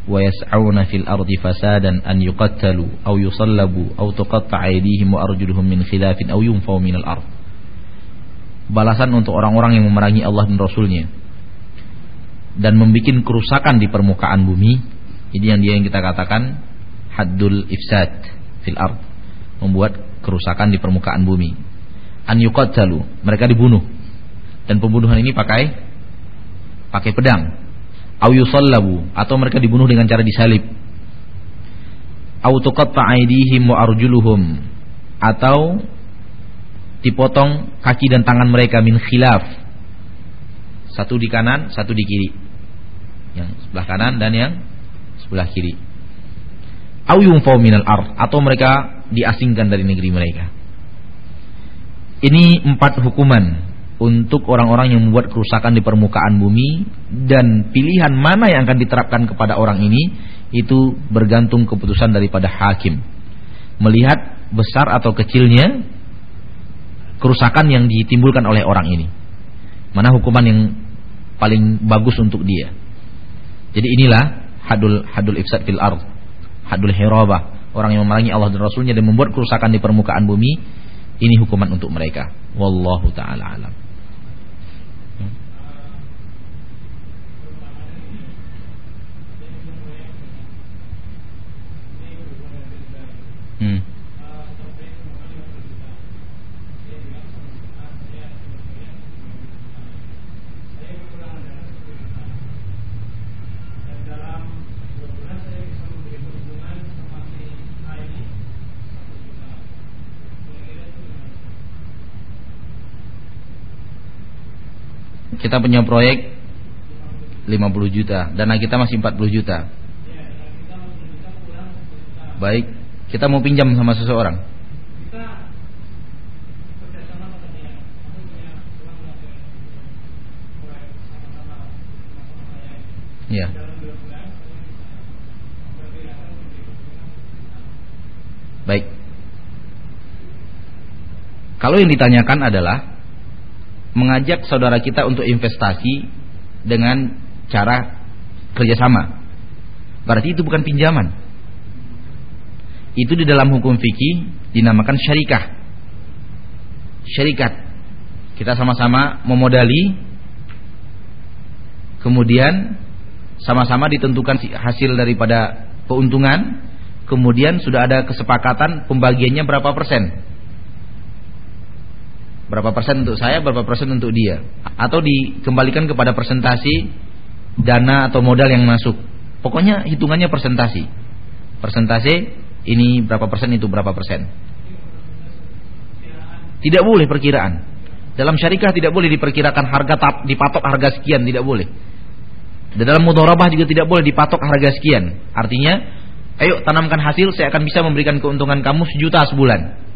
Speaker 2: wa yas'auna fil ardi fasadan an yuqattalu aw yusallabu aw tuqatta'a aydihim wa arjuluhum min khilafin aw yunfaw minal ard." Balasan untuk orang-orang yang memerangi Allah dan Rasulnya dan membuat kerusakan di permukaan bumi. Ini yang dia yang kita katakan haddul ifsad fil ard, membuat kerusakan di permukaan bumi an yuqattalu mereka dibunuh dan pembunuhan ini pakai pakai pedang. Au atau mereka dibunuh dengan cara disalib. Au tuqatta aydihim wa arjuluhum atau dipotong kaki dan tangan mereka min khilaf. Satu di kanan satu di kiri. Yang sebelah kanan dan yang sebelah kiri. Au yunfau minal ard atau mereka diasingkan dari negeri mereka. Ini empat hukuman untuk orang-orang yang membuat kerusakan di permukaan bumi dan pilihan mana yang akan diterapkan kepada orang ini itu bergantung keputusan daripada hakim melihat besar atau kecilnya kerusakan yang ditimbulkan oleh orang ini mana hukuman yang paling bagus untuk dia jadi inilah hadul hadul ifsad fil ard hadul hirabah orang yang memerangi Allah dan Rasulnya dan membuat kerusakan di permukaan bumi ini hukuman untuk mereka. Wallahu taala alam. Kita punya proyek 50 juta, dana kita masih 40 juta. Baik, kita mau pinjam sama seseorang. Ya. Baik. Kalau yang ditanyakan adalah mengajak saudara kita untuk investasi dengan cara kerjasama. Berarti itu bukan pinjaman. Itu di dalam hukum fikih dinamakan syarikah. Syarikat. Kita sama-sama memodali kemudian sama-sama ditentukan hasil daripada keuntungan, kemudian sudah ada kesepakatan pembagiannya berapa persen berapa persen untuk saya, berapa persen untuk dia, atau dikembalikan kepada presentasi dana atau modal yang masuk. Pokoknya hitungannya persentasi. Persentase ini berapa persen itu berapa persen. Tidak boleh perkiraan. Dalam syarikat tidak boleh diperkirakan harga tap, dipatok harga sekian, tidak boleh. Dan dalam mudharabah juga tidak boleh dipatok harga sekian. Artinya, ayo tanamkan hasil, saya akan bisa memberikan keuntungan kamu sejuta sebulan.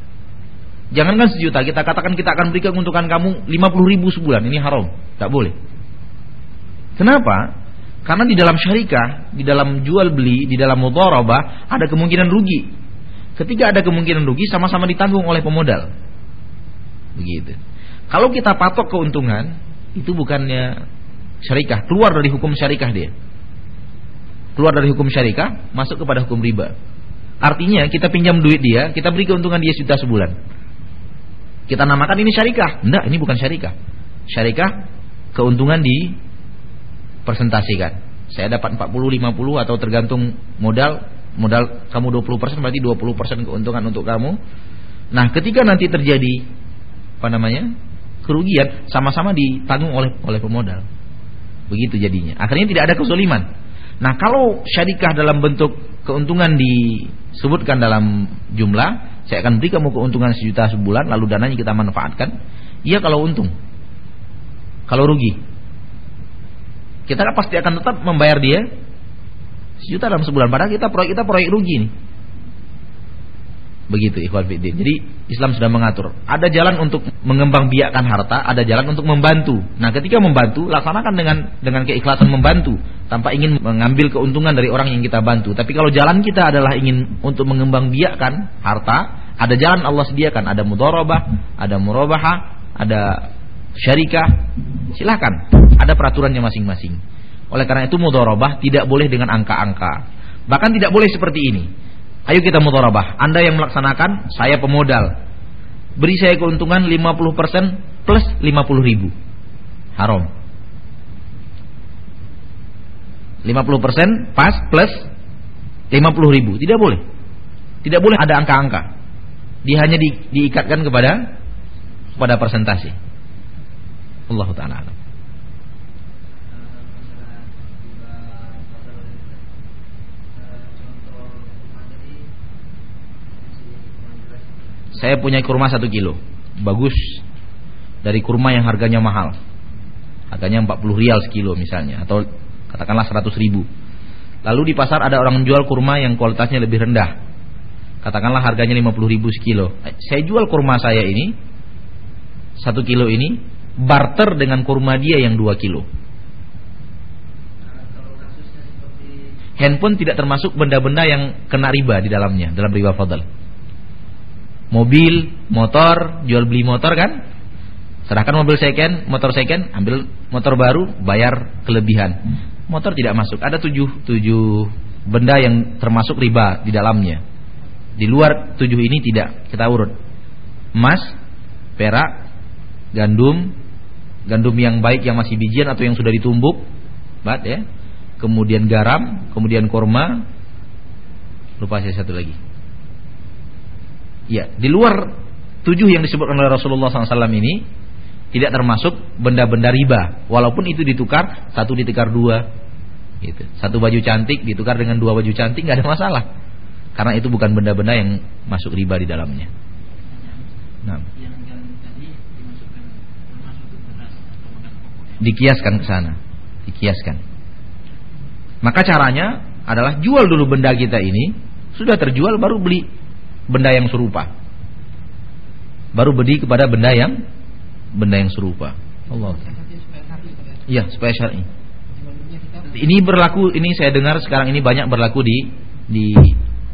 Speaker 2: Jangankan sejuta, kita katakan kita akan berikan keuntungan kamu 50 ribu sebulan. Ini haram, tak boleh. Kenapa? Karena di dalam syarikah, di dalam jual beli, di dalam mudharabah ada kemungkinan rugi. Ketika ada kemungkinan rugi sama-sama ditanggung oleh pemodal. Begitu. Kalau kita patok keuntungan, itu bukannya syarikah, keluar dari hukum syarikah dia. Keluar dari hukum syarikah, masuk kepada hukum riba. Artinya kita pinjam duit dia, kita beri keuntungan dia juta sebulan. Kita namakan ini syarikah. Enggak, ini bukan syarikah. Syarikah keuntungan di presentasikan. Saya dapat 40 50 atau tergantung modal modal kamu 20% berarti 20% keuntungan untuk kamu. Nah, ketika nanti terjadi apa namanya? kerugian sama-sama ditanggung oleh oleh pemodal. Begitu jadinya. Akhirnya tidak ada kesuliman. Nah, kalau syarikah dalam bentuk keuntungan disebutkan dalam jumlah saya akan beri kamu keuntungan sejuta sebulan lalu dananya kita manfaatkan. Iya kalau untung. Kalau rugi. Kita pasti akan tetap membayar dia sejuta dalam sebulan. Padahal kita proyek kita proyek rugi nih begitu ikhwan fiddin jadi Islam sudah mengatur ada jalan untuk mengembang biakkan harta ada jalan untuk membantu nah ketika membantu laksanakan dengan dengan keikhlasan membantu tanpa ingin mengambil keuntungan dari orang yang kita bantu. Tapi kalau jalan kita adalah ingin untuk mengembang biakkan harta, ada jalan Allah sediakan, ada mudharabah, ada murabaha, ada syarikah. Silahkan, ada peraturannya masing-masing. Oleh karena itu mudharabah tidak boleh dengan angka-angka. Bahkan tidak boleh seperti ini. Ayo kita mudharabah. Anda yang melaksanakan, saya pemodal. Beri saya keuntungan 50% plus 50 ribu. Haram. 50% pas plus 50 ribu. Tidak boleh. Tidak boleh ada angka-angka. Dia hanya di, diikatkan kepada kepada presentasi. Allah taala saya punya kurma satu kilo, bagus dari kurma yang harganya mahal, harganya 40 rial sekilo misalnya, atau katakanlah 100 ribu. Lalu di pasar ada orang menjual kurma yang kualitasnya lebih rendah, katakanlah harganya 50 ribu sekilo. Saya jual kurma saya ini satu kilo ini barter dengan kurma dia yang dua kilo. Handphone tidak termasuk benda-benda yang kena riba di dalamnya dalam riba fadl. Mobil, motor, jual beli motor kan? Serahkan mobil second, motor second, ambil motor baru, bayar kelebihan. Motor tidak masuk. Ada tujuh, tujuh benda yang termasuk riba di dalamnya. Di luar tujuh ini tidak kita urut. Emas, perak, gandum, gandum yang baik yang masih bijian atau yang sudah ditumbuk, bat ya kemudian garam, kemudian korma, lupa saya satu lagi. Ya, di luar tujuh yang disebutkan oleh Rasulullah SAW ini tidak termasuk benda-benda riba, walaupun itu ditukar satu ditukar dua, gitu. Satu baju cantik ditukar dengan dua baju cantik nggak ada masalah, karena itu bukan benda-benda yang masuk riba di dalamnya. Nah. Dikiaskan ke sana, dikiaskan. Maka caranya adalah jual dulu benda kita ini, sudah terjual baru beli benda yang serupa. Baru beli kepada benda yang benda yang serupa. Allah. Iya, supaya syar'i. Ini berlaku ini saya dengar sekarang ini banyak berlaku di di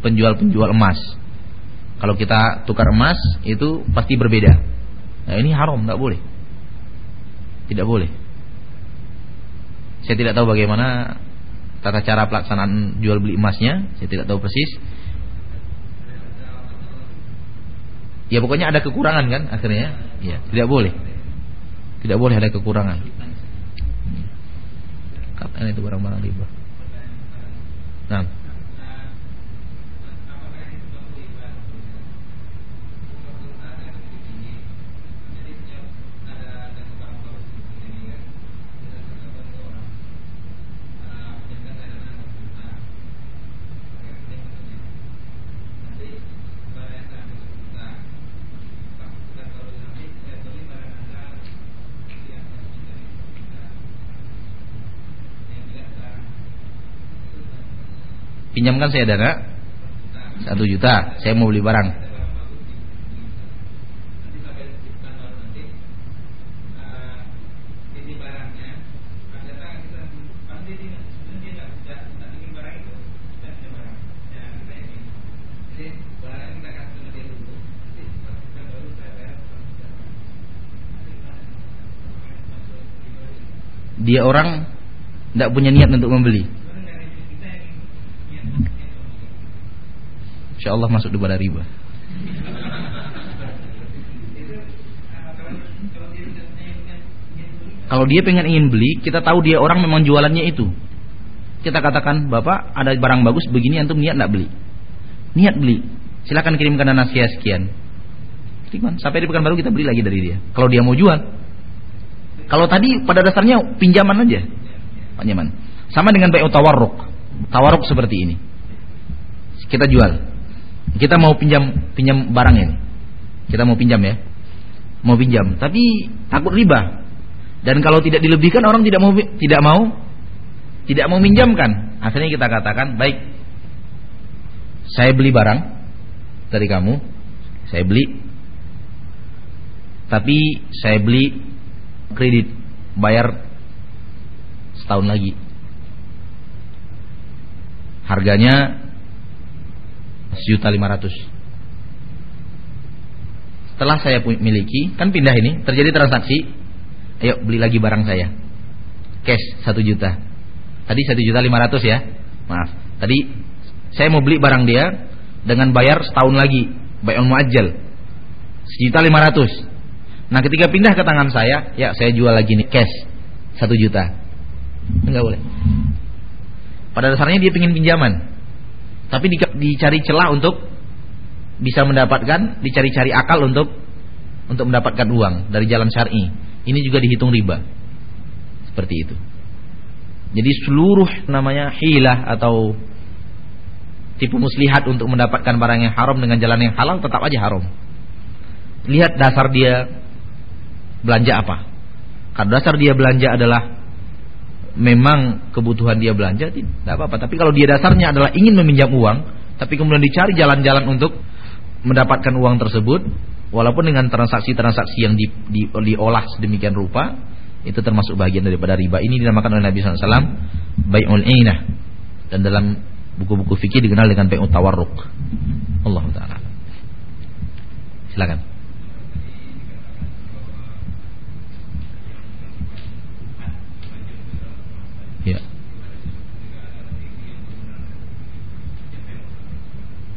Speaker 2: penjual-penjual emas. Kalau kita tukar emas itu pasti berbeda. Nah, ini haram, tidak boleh. Tidak boleh. Saya tidak tahu bagaimana tata cara pelaksanaan jual beli emasnya saya tidak tahu persis ya pokoknya ada kekurangan kan akhirnya ya. Tidak boleh. Tidak boleh ada kekurangan. Kapan itu barang-barang riba? Nah pinjamkan saya dana satu juta, saya mau beli barang. Dia orang tidak punya niat untuk membeli. Insya Allah masuk kepada riba. Kalau dia pengen ingin beli, kita tahu dia orang memang jualannya itu. Kita katakan, Bapak ada barang bagus begini antum niat tidak beli? Niat beli. Silakan kirimkan dana sekian. Kirimkan. Sampai di pekan baru kita beli lagi dari dia. Kalau dia mau jual. Kalau tadi pada dasarnya pinjaman aja. Pinjaman. Sama dengan bayi tawarruk. Tawarruk seperti ini. Kita jual. Kita mau pinjam pinjam barang ini. Kita mau pinjam ya. Mau pinjam, tapi takut riba. Dan kalau tidak dilebihkan orang tidak mau tidak mau tidak mau minjamkan. Akhirnya kita katakan, baik. Saya beli barang dari kamu. Saya beli. Tapi saya beli kredit bayar setahun lagi. Harganya sejuta lima ratus. Setelah saya miliki, kan pindah ini, terjadi transaksi, ayo beli lagi barang saya, cash satu juta. Tadi satu juta lima ratus ya, maaf. Tadi saya mau beli barang dia dengan bayar setahun lagi, bayar muajjal, sejuta lima ratus. Nah ketika pindah ke tangan saya, ya saya jual lagi nih cash satu juta, enggak boleh. Pada dasarnya dia ingin pinjaman, tapi dicari celah untuk bisa mendapatkan, dicari-cari akal untuk untuk mendapatkan uang dari jalan syar'i. Ini juga dihitung riba. Seperti itu. Jadi seluruh namanya hilah atau tipu muslihat untuk mendapatkan barang yang haram dengan jalan yang halal tetap aja haram. lihat dasar dia belanja apa. Kalau dasar dia belanja adalah memang kebutuhan dia belanja tidak apa-apa. Tapi kalau dia dasarnya adalah ingin meminjam uang, tapi kemudian dicari jalan-jalan untuk mendapatkan uang tersebut, walaupun dengan transaksi-transaksi yang di, di, diolah sedemikian rupa, itu termasuk bagian daripada riba. Ini dinamakan oleh Nabi SAW bai'ul inah dan dalam buku-buku fikih dikenal dengan bai'ut tawarruk. Allah taala. Silakan.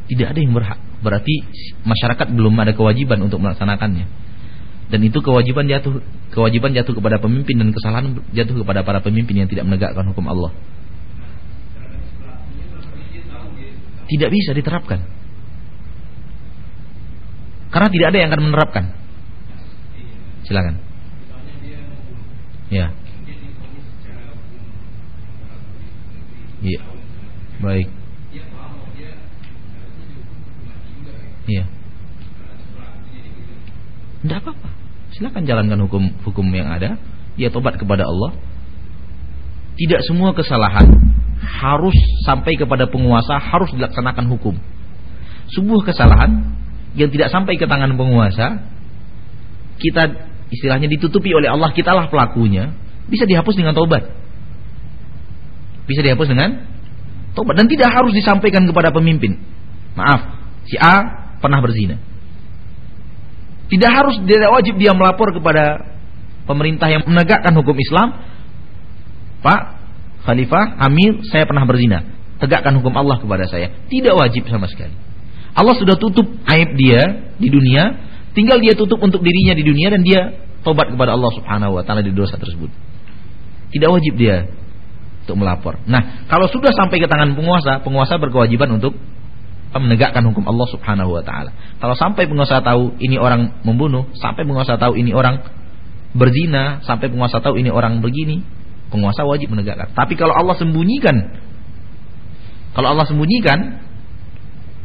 Speaker 2: Tidak ada yang berhak. Berarti masyarakat belum ada kewajiban untuk melaksanakannya. Dan itu kewajiban jatuh kewajiban jatuh kepada pemimpin dan kesalahan jatuh kepada para pemimpin yang tidak menegakkan hukum Allah. Tidak bisa diterapkan. Karena tidak ada yang akan menerapkan. Silakan. Ya. Iya. Baik. Iya. Tidak apa-apa. Silakan jalankan hukum hukum yang ada. Dia tobat kepada Allah. Tidak semua kesalahan harus sampai kepada penguasa, harus dilaksanakan hukum. Sebuah kesalahan yang tidak sampai ke tangan penguasa, kita istilahnya ditutupi oleh Allah, kitalah pelakunya, bisa dihapus dengan tobat. Bisa dihapus dengan tobat dan tidak harus disampaikan kepada pemimpin. Maaf, si A pernah berzina. Tidak harus tidak wajib dia melapor kepada pemerintah yang menegakkan hukum Islam. Pak Khalifah, Amir, saya pernah berzina. Tegakkan hukum Allah kepada saya. Tidak wajib sama sekali. Allah sudah tutup aib dia di dunia, tinggal dia tutup untuk dirinya di dunia dan dia tobat kepada Allah Subhanahu wa taala di dosa tersebut. Tidak wajib dia untuk melapor. Nah, kalau sudah sampai ke tangan penguasa, penguasa berkewajiban untuk menegakkan hukum Allah Subhanahu wa taala. Kalau sampai penguasa tahu ini orang membunuh, sampai penguasa tahu ini orang berzina, sampai penguasa tahu ini orang begini, penguasa wajib menegakkan. Tapi kalau Allah sembunyikan kalau Allah sembunyikan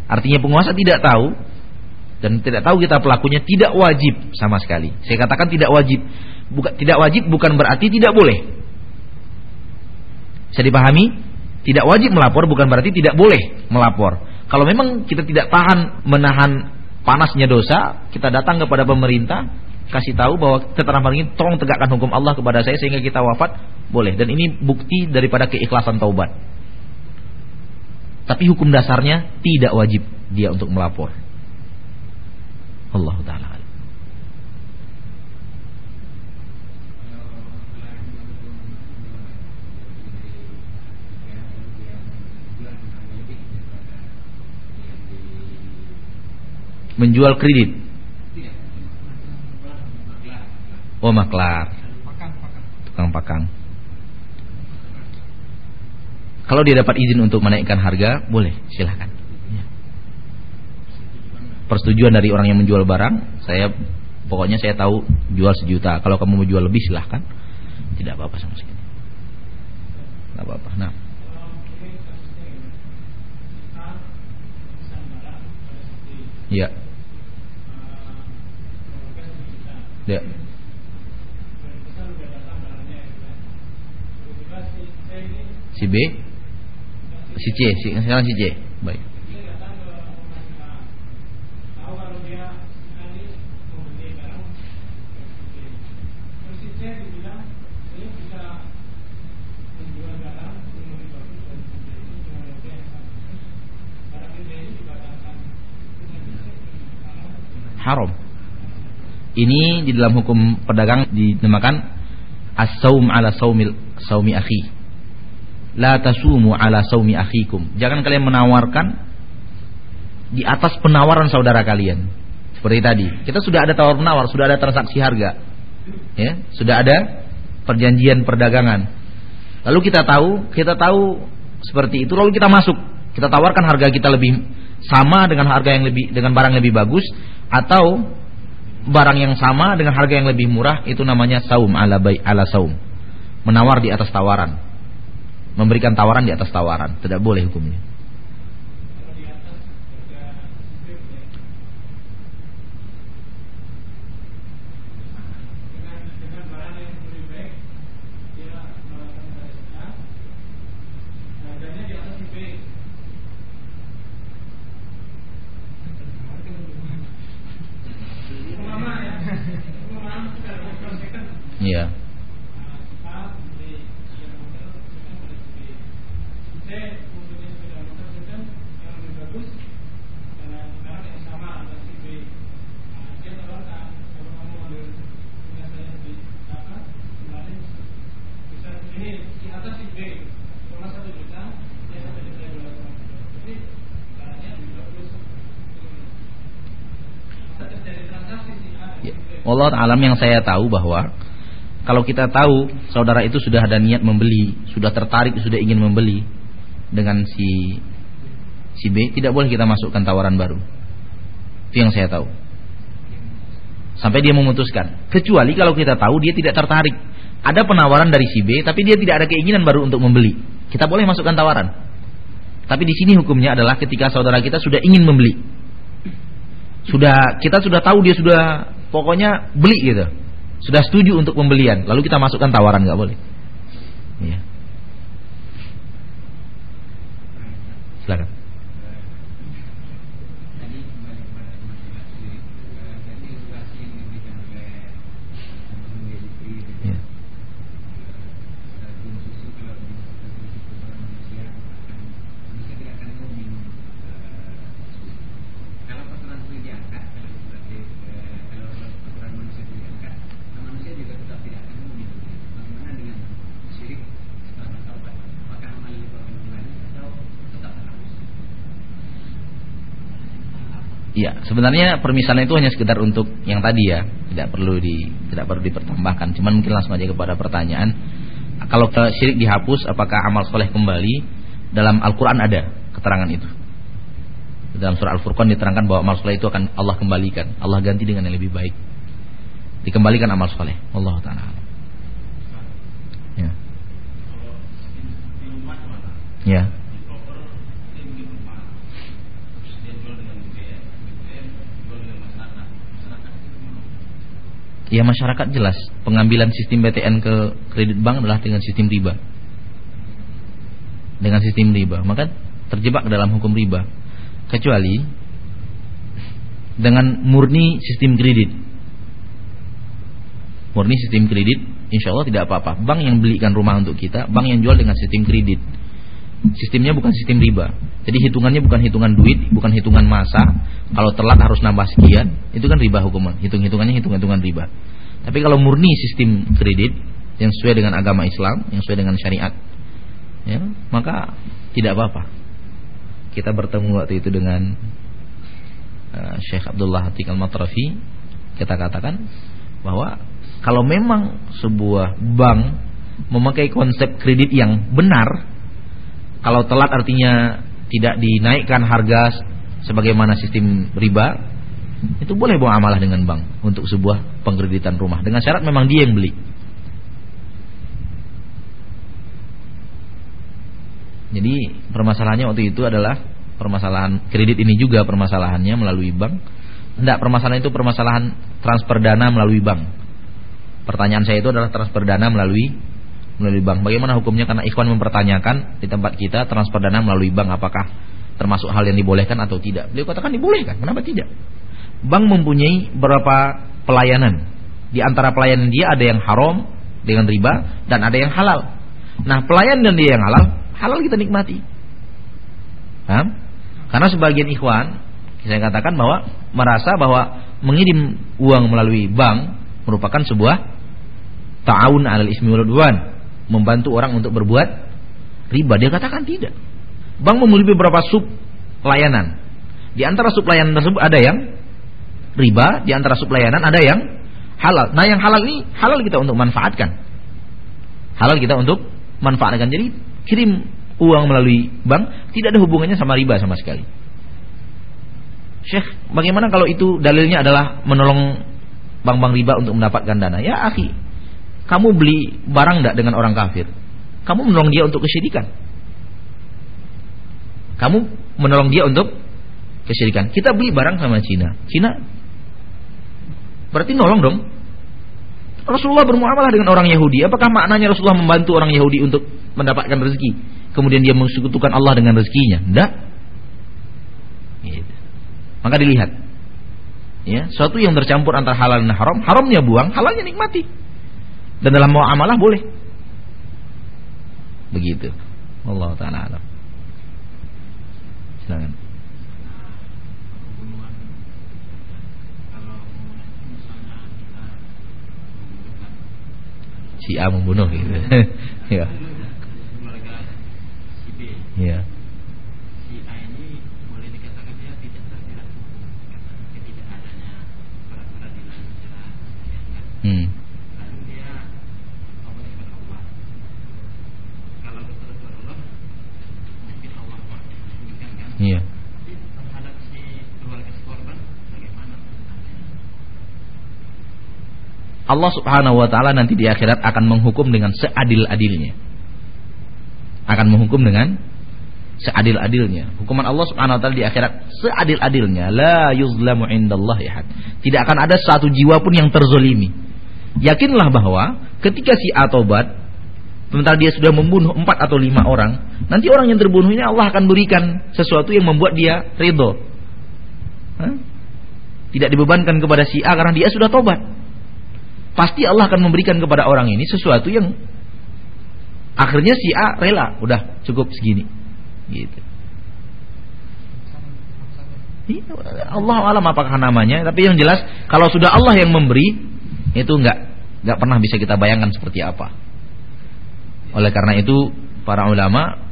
Speaker 2: artinya penguasa tidak tahu dan tidak tahu kita pelakunya tidak wajib sama sekali. Saya katakan tidak wajib. Bukan tidak wajib bukan berarti tidak boleh. Bisa dipahami? Tidak wajib melapor bukan berarti tidak boleh melapor. Kalau memang kita tidak tahan menahan panasnya dosa, kita datang kepada pemerintah, kasih tahu bahwa keterangan ini tolong tegakkan hukum Allah kepada saya sehingga kita wafat, boleh. Dan ini bukti daripada keikhlasan taubat. Tapi hukum dasarnya tidak wajib dia untuk melapor. Allah taala. Menjual kredit. Oh maklar. Tukang pakang. Kalau dia dapat izin untuk menaikkan harga, boleh, silahkan. Ya. Persetujuan dari orang yang menjual barang, saya pokoknya saya tahu jual sejuta. Kalau kamu mau jual lebih, silahkan. Tidak apa-apa sama sekali. Tidak apa-apa. Nah. Ya. Ya. Si B, si C, si sekarang si C. haram. Ini di dalam hukum pedagang dinamakan as-saum ala saumil saumi akhi. La tasumu ala saumi akhikum. Jangan kalian menawarkan di atas penawaran saudara kalian. Seperti tadi, kita sudah ada tawar menawar, sudah ada transaksi harga. Ya, sudah ada perjanjian perdagangan. Lalu kita tahu, kita tahu seperti itu lalu kita masuk. Kita tawarkan harga kita lebih sama dengan harga yang lebih dengan barang lebih bagus atau barang yang sama dengan harga yang lebih murah itu namanya saum ala bay ala saum. Menawar di atas tawaran. Memberikan tawaran di atas tawaran, tidak boleh hukumnya. Allah alam yang saya tahu bahwa kalau kita tahu saudara itu sudah ada niat membeli, sudah tertarik, sudah ingin membeli dengan si si B, tidak boleh kita masukkan tawaran baru. Itu yang saya tahu. Sampai dia memutuskan. Kecuali kalau kita tahu dia tidak tertarik. Ada penawaran dari si B, tapi dia tidak ada keinginan baru untuk membeli. Kita boleh masukkan tawaran. Tapi di sini hukumnya adalah ketika saudara kita sudah ingin membeli. Sudah kita sudah tahu dia sudah pokoknya beli gitu. Sudah setuju untuk pembelian, lalu kita masukkan tawaran nggak boleh. Ya. Silakan. Ya, sebenarnya permisalan itu hanya sekedar untuk yang tadi ya, tidak perlu di tidak perlu dipertambahkan. Cuman mungkin langsung aja kepada pertanyaan. Kalau syirik dihapus, apakah amal soleh kembali? Dalam Al-Quran ada keterangan itu. Dalam surah Al-Furqan diterangkan bahwa amal soleh itu akan Allah kembalikan. Allah ganti dengan yang lebih baik. Dikembalikan amal soleh. Allah taala. Ya. Ya. Ya masyarakat jelas pengambilan sistem BTN ke kredit bank adalah dengan sistem riba. Dengan sistem riba, maka terjebak dalam hukum riba. Kecuali dengan murni sistem kredit. Murni sistem kredit, insya Allah tidak apa-apa. Bank yang belikan rumah untuk kita, bank yang jual dengan sistem kredit. Sistemnya bukan sistem riba. Jadi hitungannya bukan hitungan duit, bukan hitungan masa. Kalau telat harus nambah sekian, itu kan riba hukuman. Hitung-hitungannya hitung-hitungan riba. Tapi kalau murni sistem kredit yang sesuai dengan agama Islam, yang sesuai dengan syariat, ya, maka tidak apa-apa. Kita bertemu waktu itu dengan uh, Syekh Abdullah Atik Al-Matrafi, kita katakan bahwa kalau memang sebuah bank memakai konsep kredit yang benar kalau telat artinya tidak dinaikkan harga sebagaimana sistem riba, itu boleh bawa amalah dengan bank untuk sebuah pengkreditan rumah dengan syarat memang dia yang beli. Jadi permasalahannya waktu itu adalah permasalahan kredit ini juga permasalahannya melalui bank. Tidak permasalahan itu permasalahan transfer dana melalui bank. Pertanyaan saya itu adalah transfer dana melalui melalui bank. Bagaimana hukumnya karena Ikhwan mempertanyakan di tempat kita transfer dana melalui bank apakah termasuk hal yang dibolehkan atau tidak? Beliau katakan dibolehkan. Kenapa tidak? Bank mempunyai beberapa pelayanan. Di antara pelayanan dia ada yang haram dengan riba dan ada yang halal. Nah, pelayanan dia yang halal, halal kita nikmati. Karena sebagian ikhwan saya katakan bahwa merasa bahwa mengirim uang melalui bank merupakan sebuah ta'awun alal ismi wal membantu orang untuk berbuat riba. Dia katakan tidak. Bank memiliki beberapa sub layanan. Di antara sub layanan tersebut ada yang riba, di antara sub layanan ada yang halal. Nah, yang halal ini halal kita untuk manfaatkan. Halal kita untuk manfaatkan. Jadi kirim uang melalui bank tidak ada hubungannya sama riba sama sekali. Syekh, bagaimana kalau itu dalilnya adalah menolong bank-bank riba untuk mendapatkan dana? Ya, akhi, kamu beli barang tidak dengan orang kafir? Kamu menolong dia untuk kesyirikan. Kamu menolong dia untuk kesyirikan. Kita beli barang sama Cina. Cina berarti nolong dong. Rasulullah bermuamalah dengan orang Yahudi. Apakah maknanya Rasulullah membantu orang Yahudi untuk mendapatkan rezeki? Kemudian dia mensekutukan Allah dengan rezekinya? Tidak. Gitu. Maka dilihat. Ya, suatu yang tercampur antara halal dan haram, haramnya buang, halalnya nikmati. Dan dalam muamalah boleh. Begitu. Allah taala alam. Silakan. Si A membunuh gitu. ya. Ya. Hmm. Iya. Allah Subhanahu wa taala nanti di akhirat akan menghukum dengan seadil-adilnya. Akan menghukum dengan seadil-adilnya. Hukuman Allah Subhanahu wa taala di akhirat seadil-adilnya. La yuzlamu indallahi ahad. Tidak akan ada satu jiwa pun yang terzolimi. Yakinlah bahwa ketika si A tobat, sementara dia sudah membunuh empat atau lima orang, nanti orang yang terbunuh ini Allah akan berikan sesuatu yang membuat dia ridho. Tidak dibebankan kepada si A karena dia sudah tobat. Pasti Allah akan memberikan kepada orang ini sesuatu yang akhirnya si A rela, udah cukup segini. Gitu. Iya, Allah alam apakah namanya, tapi yang jelas kalau sudah Allah yang memberi itu enggak enggak pernah bisa kita bayangkan seperti apa. Oleh karena itu para ulama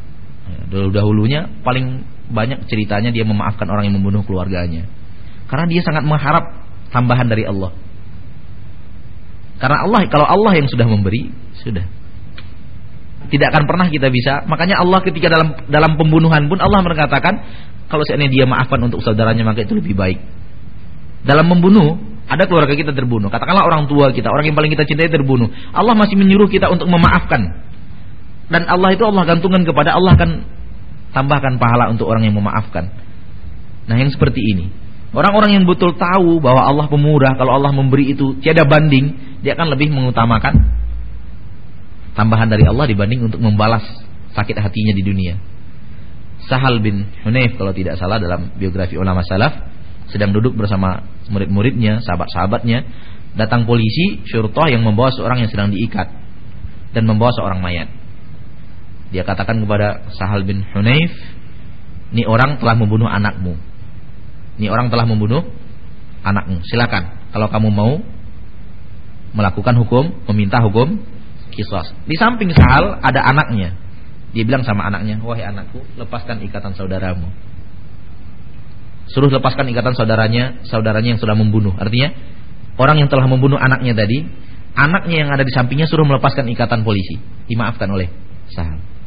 Speaker 2: dulu dahulunya paling banyak ceritanya dia memaafkan orang yang membunuh keluarganya. Karena dia sangat mengharap tambahan dari Allah. Karena Allah kalau Allah yang sudah memberi, sudah. Tidak akan pernah kita bisa. Makanya Allah ketika dalam dalam pembunuhan pun Allah mengatakan kalau seandainya dia maafkan untuk saudaranya maka itu lebih baik. Dalam membunuh ada keluarga kita terbunuh. Katakanlah orang tua kita, orang yang paling kita cintai terbunuh. Allah masih menyuruh kita untuk memaafkan. Dan Allah itu Allah gantungkan kepada Allah akan tambahkan pahala untuk orang yang memaafkan. Nah, yang seperti ini. Orang-orang yang betul tahu bahwa Allah pemurah, kalau Allah memberi itu tiada banding, dia akan lebih mengutamakan tambahan dari Allah dibanding untuk membalas sakit hatinya di dunia. Sahal bin Hunayf kalau tidak salah dalam biografi ulama salaf sedang duduk bersama murid-muridnya, sahabat-sahabatnya, datang polisi syurtah yang membawa seorang yang sedang diikat dan membawa seorang mayat. Dia katakan kepada Sahal bin Hunayf, "Ini orang telah membunuh anakmu. Ini orang telah membunuh anakmu. Silakan kalau kamu mau melakukan hukum, meminta hukum kisos." Di samping Sahal ada anaknya. Dia bilang sama anaknya, "Wahai anakku, lepaskan ikatan saudaramu." Suruh lepaskan ikatan saudaranya, saudaranya yang sudah membunuh. Artinya, orang yang telah membunuh anaknya tadi, anaknya yang ada di sampingnya suruh melepaskan ikatan polisi. Dimaafkan oleh Sahal.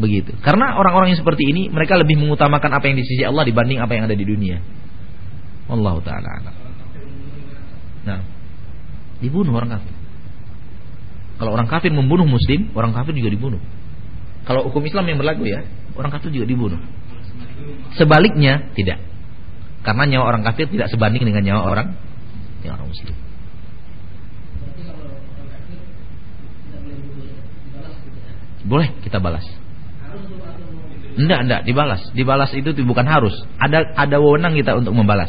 Speaker 2: Begitu. Karena orang-orang yang seperti ini mereka lebih mengutamakan apa yang di sisi Allah dibanding apa yang ada di dunia. Allah taala Nah, dibunuh orang kafir. Kalau orang kafir membunuh muslim, orang kafir juga dibunuh. Kalau hukum Islam yang berlaku ya, orang kafir juga dibunuh. Sebaliknya tidak. Karena nyawa orang kafir tidak sebanding dengan nyawa orang yang orang muslim. Boleh kita balas. Enggak, enggak dibalas. Dibalas itu bukan harus. Ada ada wewenang kita untuk membalas.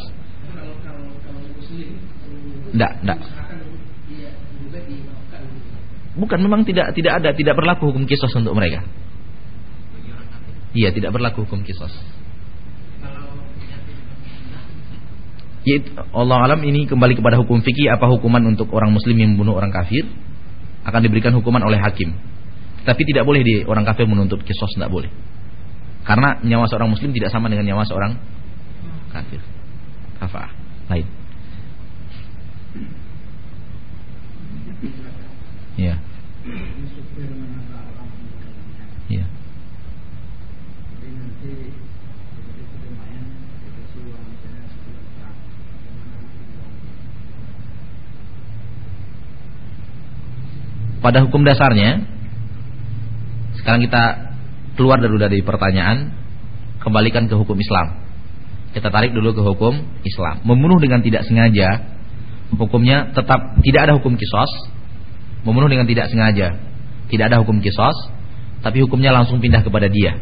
Speaker 2: Enggak, enggak. Bukan memang tidak tidak ada tidak berlaku hukum kisos untuk mereka. Iya, tidak berlaku hukum kisos. Ya, Allah alam ini kembali kepada hukum fikih apa hukuman untuk orang muslim yang membunuh orang kafir akan diberikan hukuman oleh hakim. Tapi tidak boleh di orang kafir menuntut kisos tidak boleh. Karena nyawa seorang muslim tidak sama dengan nyawa seorang kafir. Kafah. Lain. Ya. Ya. Pada hukum dasarnya sekarang kita keluar dulu dari pertanyaan, kembalikan ke hukum Islam. Kita tarik dulu ke hukum Islam. Membunuh dengan tidak sengaja, hukumnya tetap tidak ada hukum kisos. Membunuh dengan tidak sengaja, tidak ada hukum kisos, tapi hukumnya langsung pindah kepada dia.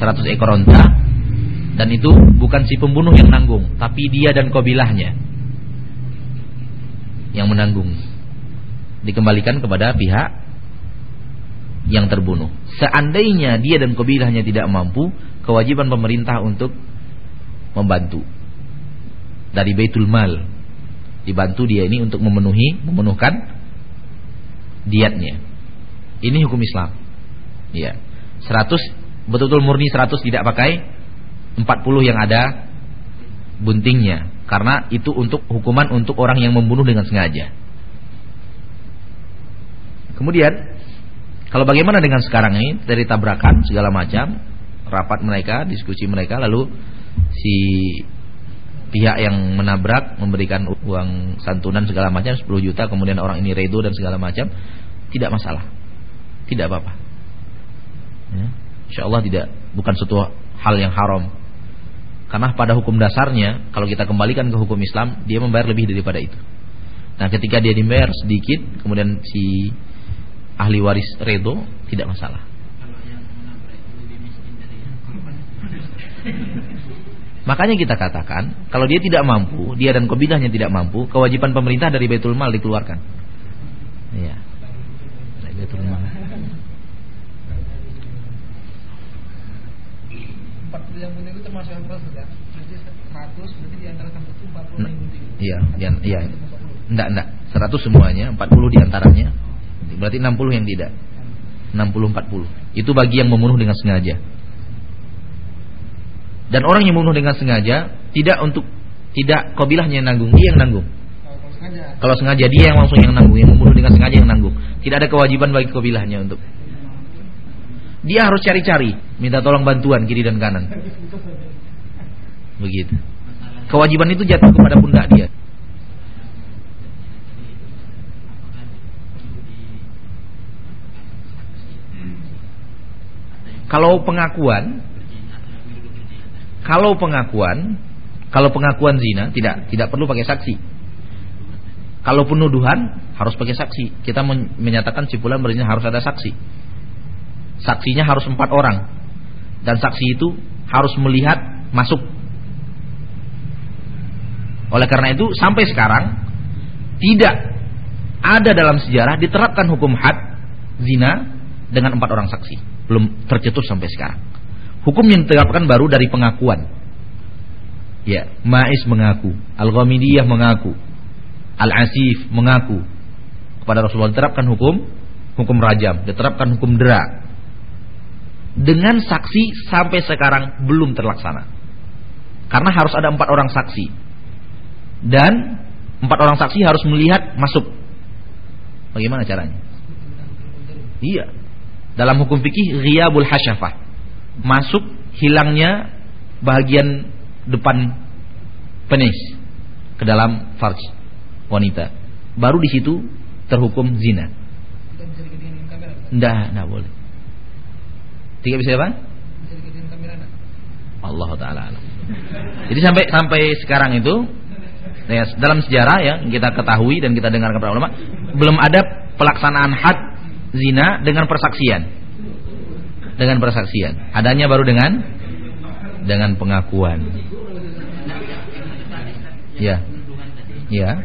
Speaker 2: 100 ekor onta dan itu bukan si pembunuh yang nanggung, tapi dia dan kabilahnya yang menanggung. dikembalikan kepada pihak yang terbunuh. Seandainya dia dan kabilahnya tidak mampu, kewajiban pemerintah untuk membantu dari Baitul Mal dibantu dia ini untuk memenuhi memenuhkan diatnya. Ini hukum Islam. Ya. 100 betul-betul murni 100 tidak pakai 40 yang ada buntingnya karena itu untuk hukuman untuk orang yang membunuh dengan sengaja. Kemudian kalau bagaimana dengan sekarang ini dari tabrakan segala macam rapat mereka, diskusi mereka lalu si pihak yang menabrak memberikan uang santunan segala macam 10 juta kemudian orang ini redo dan segala macam tidak masalah. Tidak apa-apa. Ya. Insya Allah tidak bukan suatu hal yang haram. Karena pada hukum dasarnya kalau kita kembalikan ke hukum Islam dia membayar lebih daripada itu. Nah ketika dia dibayar sedikit kemudian si ahli waris redo tidak masalah Makanya kita katakan, kalau dia tidak mampu, dia dan kabilahnya tidak mampu, kewajiban pemerintah dari Baitul Mal dikeluarkan. Iya. Dari Baitul Mal. yang itu termasuk yang sudah. Jadi 100 berarti di antara 100 itu 40 yang penting. Iya, iya, iya. Enggak, enggak. 100 semuanya, 40 di antaranya. Berarti 60 yang tidak. 60 40. Itu bagi yang membunuh dengan sengaja. Dan orang yang membunuh dengan sengaja tidak untuk tidak kabilahnya yang nanggung, dia yang nanggung. Kalau sengaja. Kalau sengaja dia yang langsung yang nanggung, yang membunuh dengan sengaja yang nanggung. Tidak ada kewajiban bagi kabilahnya untuk. Dia harus cari-cari, minta tolong bantuan kiri dan kanan. Begitu. Kewajiban itu jatuh kepada pundak dia. Kalau pengakuan kalau pengakuan, kalau pengakuan zina tidak tidak perlu pakai saksi. Kalau penuduhan harus pakai saksi. Kita menyatakan si fulan berzina harus ada saksi. Saksinya harus empat orang dan saksi itu harus melihat masuk. Oleh karena itu sampai sekarang tidak ada dalam sejarah diterapkan hukum had zina dengan empat orang saksi. Belum tercetus sampai sekarang. Hukum yang diterapkan baru dari pengakuan. Ya, Ma'is mengaku, Al-Ghamidiyah mengaku, Al-Asif mengaku kepada Rasulullah diterapkan hukum hukum rajam, diterapkan hukum dera. Dengan saksi sampai sekarang belum terlaksana. Karena harus ada empat orang saksi. Dan empat orang saksi harus melihat masuk. Bagaimana caranya? Iya. Dalam hukum fikih ghiyabul hasyafah masuk hilangnya bagian depan penis ke dalam farj wanita. Baru di situ terhukum zina. Tidak, tidak boleh. Tidak bisa apa? Allah taala Jadi sampai sampai sekarang itu ya, dalam sejarah ya kita ketahui dan kita dengar kepada ulama belum ada pelaksanaan had zina dengan persaksian dengan persaksian. Adanya baru dengan dengan pengakuan. Ya. Ya.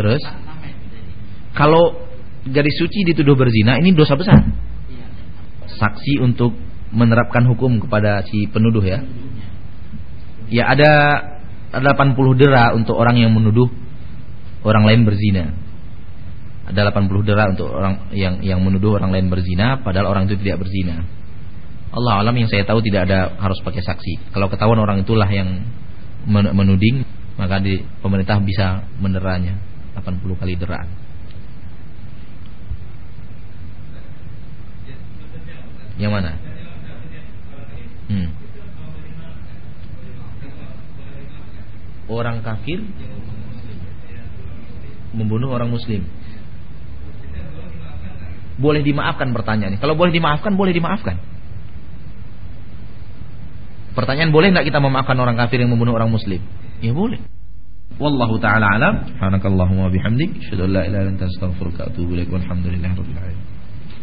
Speaker 2: Terus kalau gadis suci dituduh berzina ini dosa besar. Saksi untuk menerapkan hukum kepada si penuduh ya. Ya ada 80 dera untuk orang yang menuduh orang lain berzina ada 80 dera untuk orang yang yang menuduh orang lain berzina padahal orang itu tidak berzina. Allah alam yang saya tahu tidak ada harus pakai saksi. Kalau ketahuan orang itulah yang menuding maka di pemerintah bisa menderanya 80 kali deraan. Yang mana? Hmm. Orang kafir membunuh orang muslim boleh dimaafkan pertanyaannya. Kalau boleh dimaafkan, boleh dimaafkan. Pertanyaan boleh nggak kita memaafkan orang kafir yang membunuh orang muslim? Ya boleh. Wallahu taala alam. Subhanakallahumma bihamdik, asyhadu an la ilaha illa anta atubu.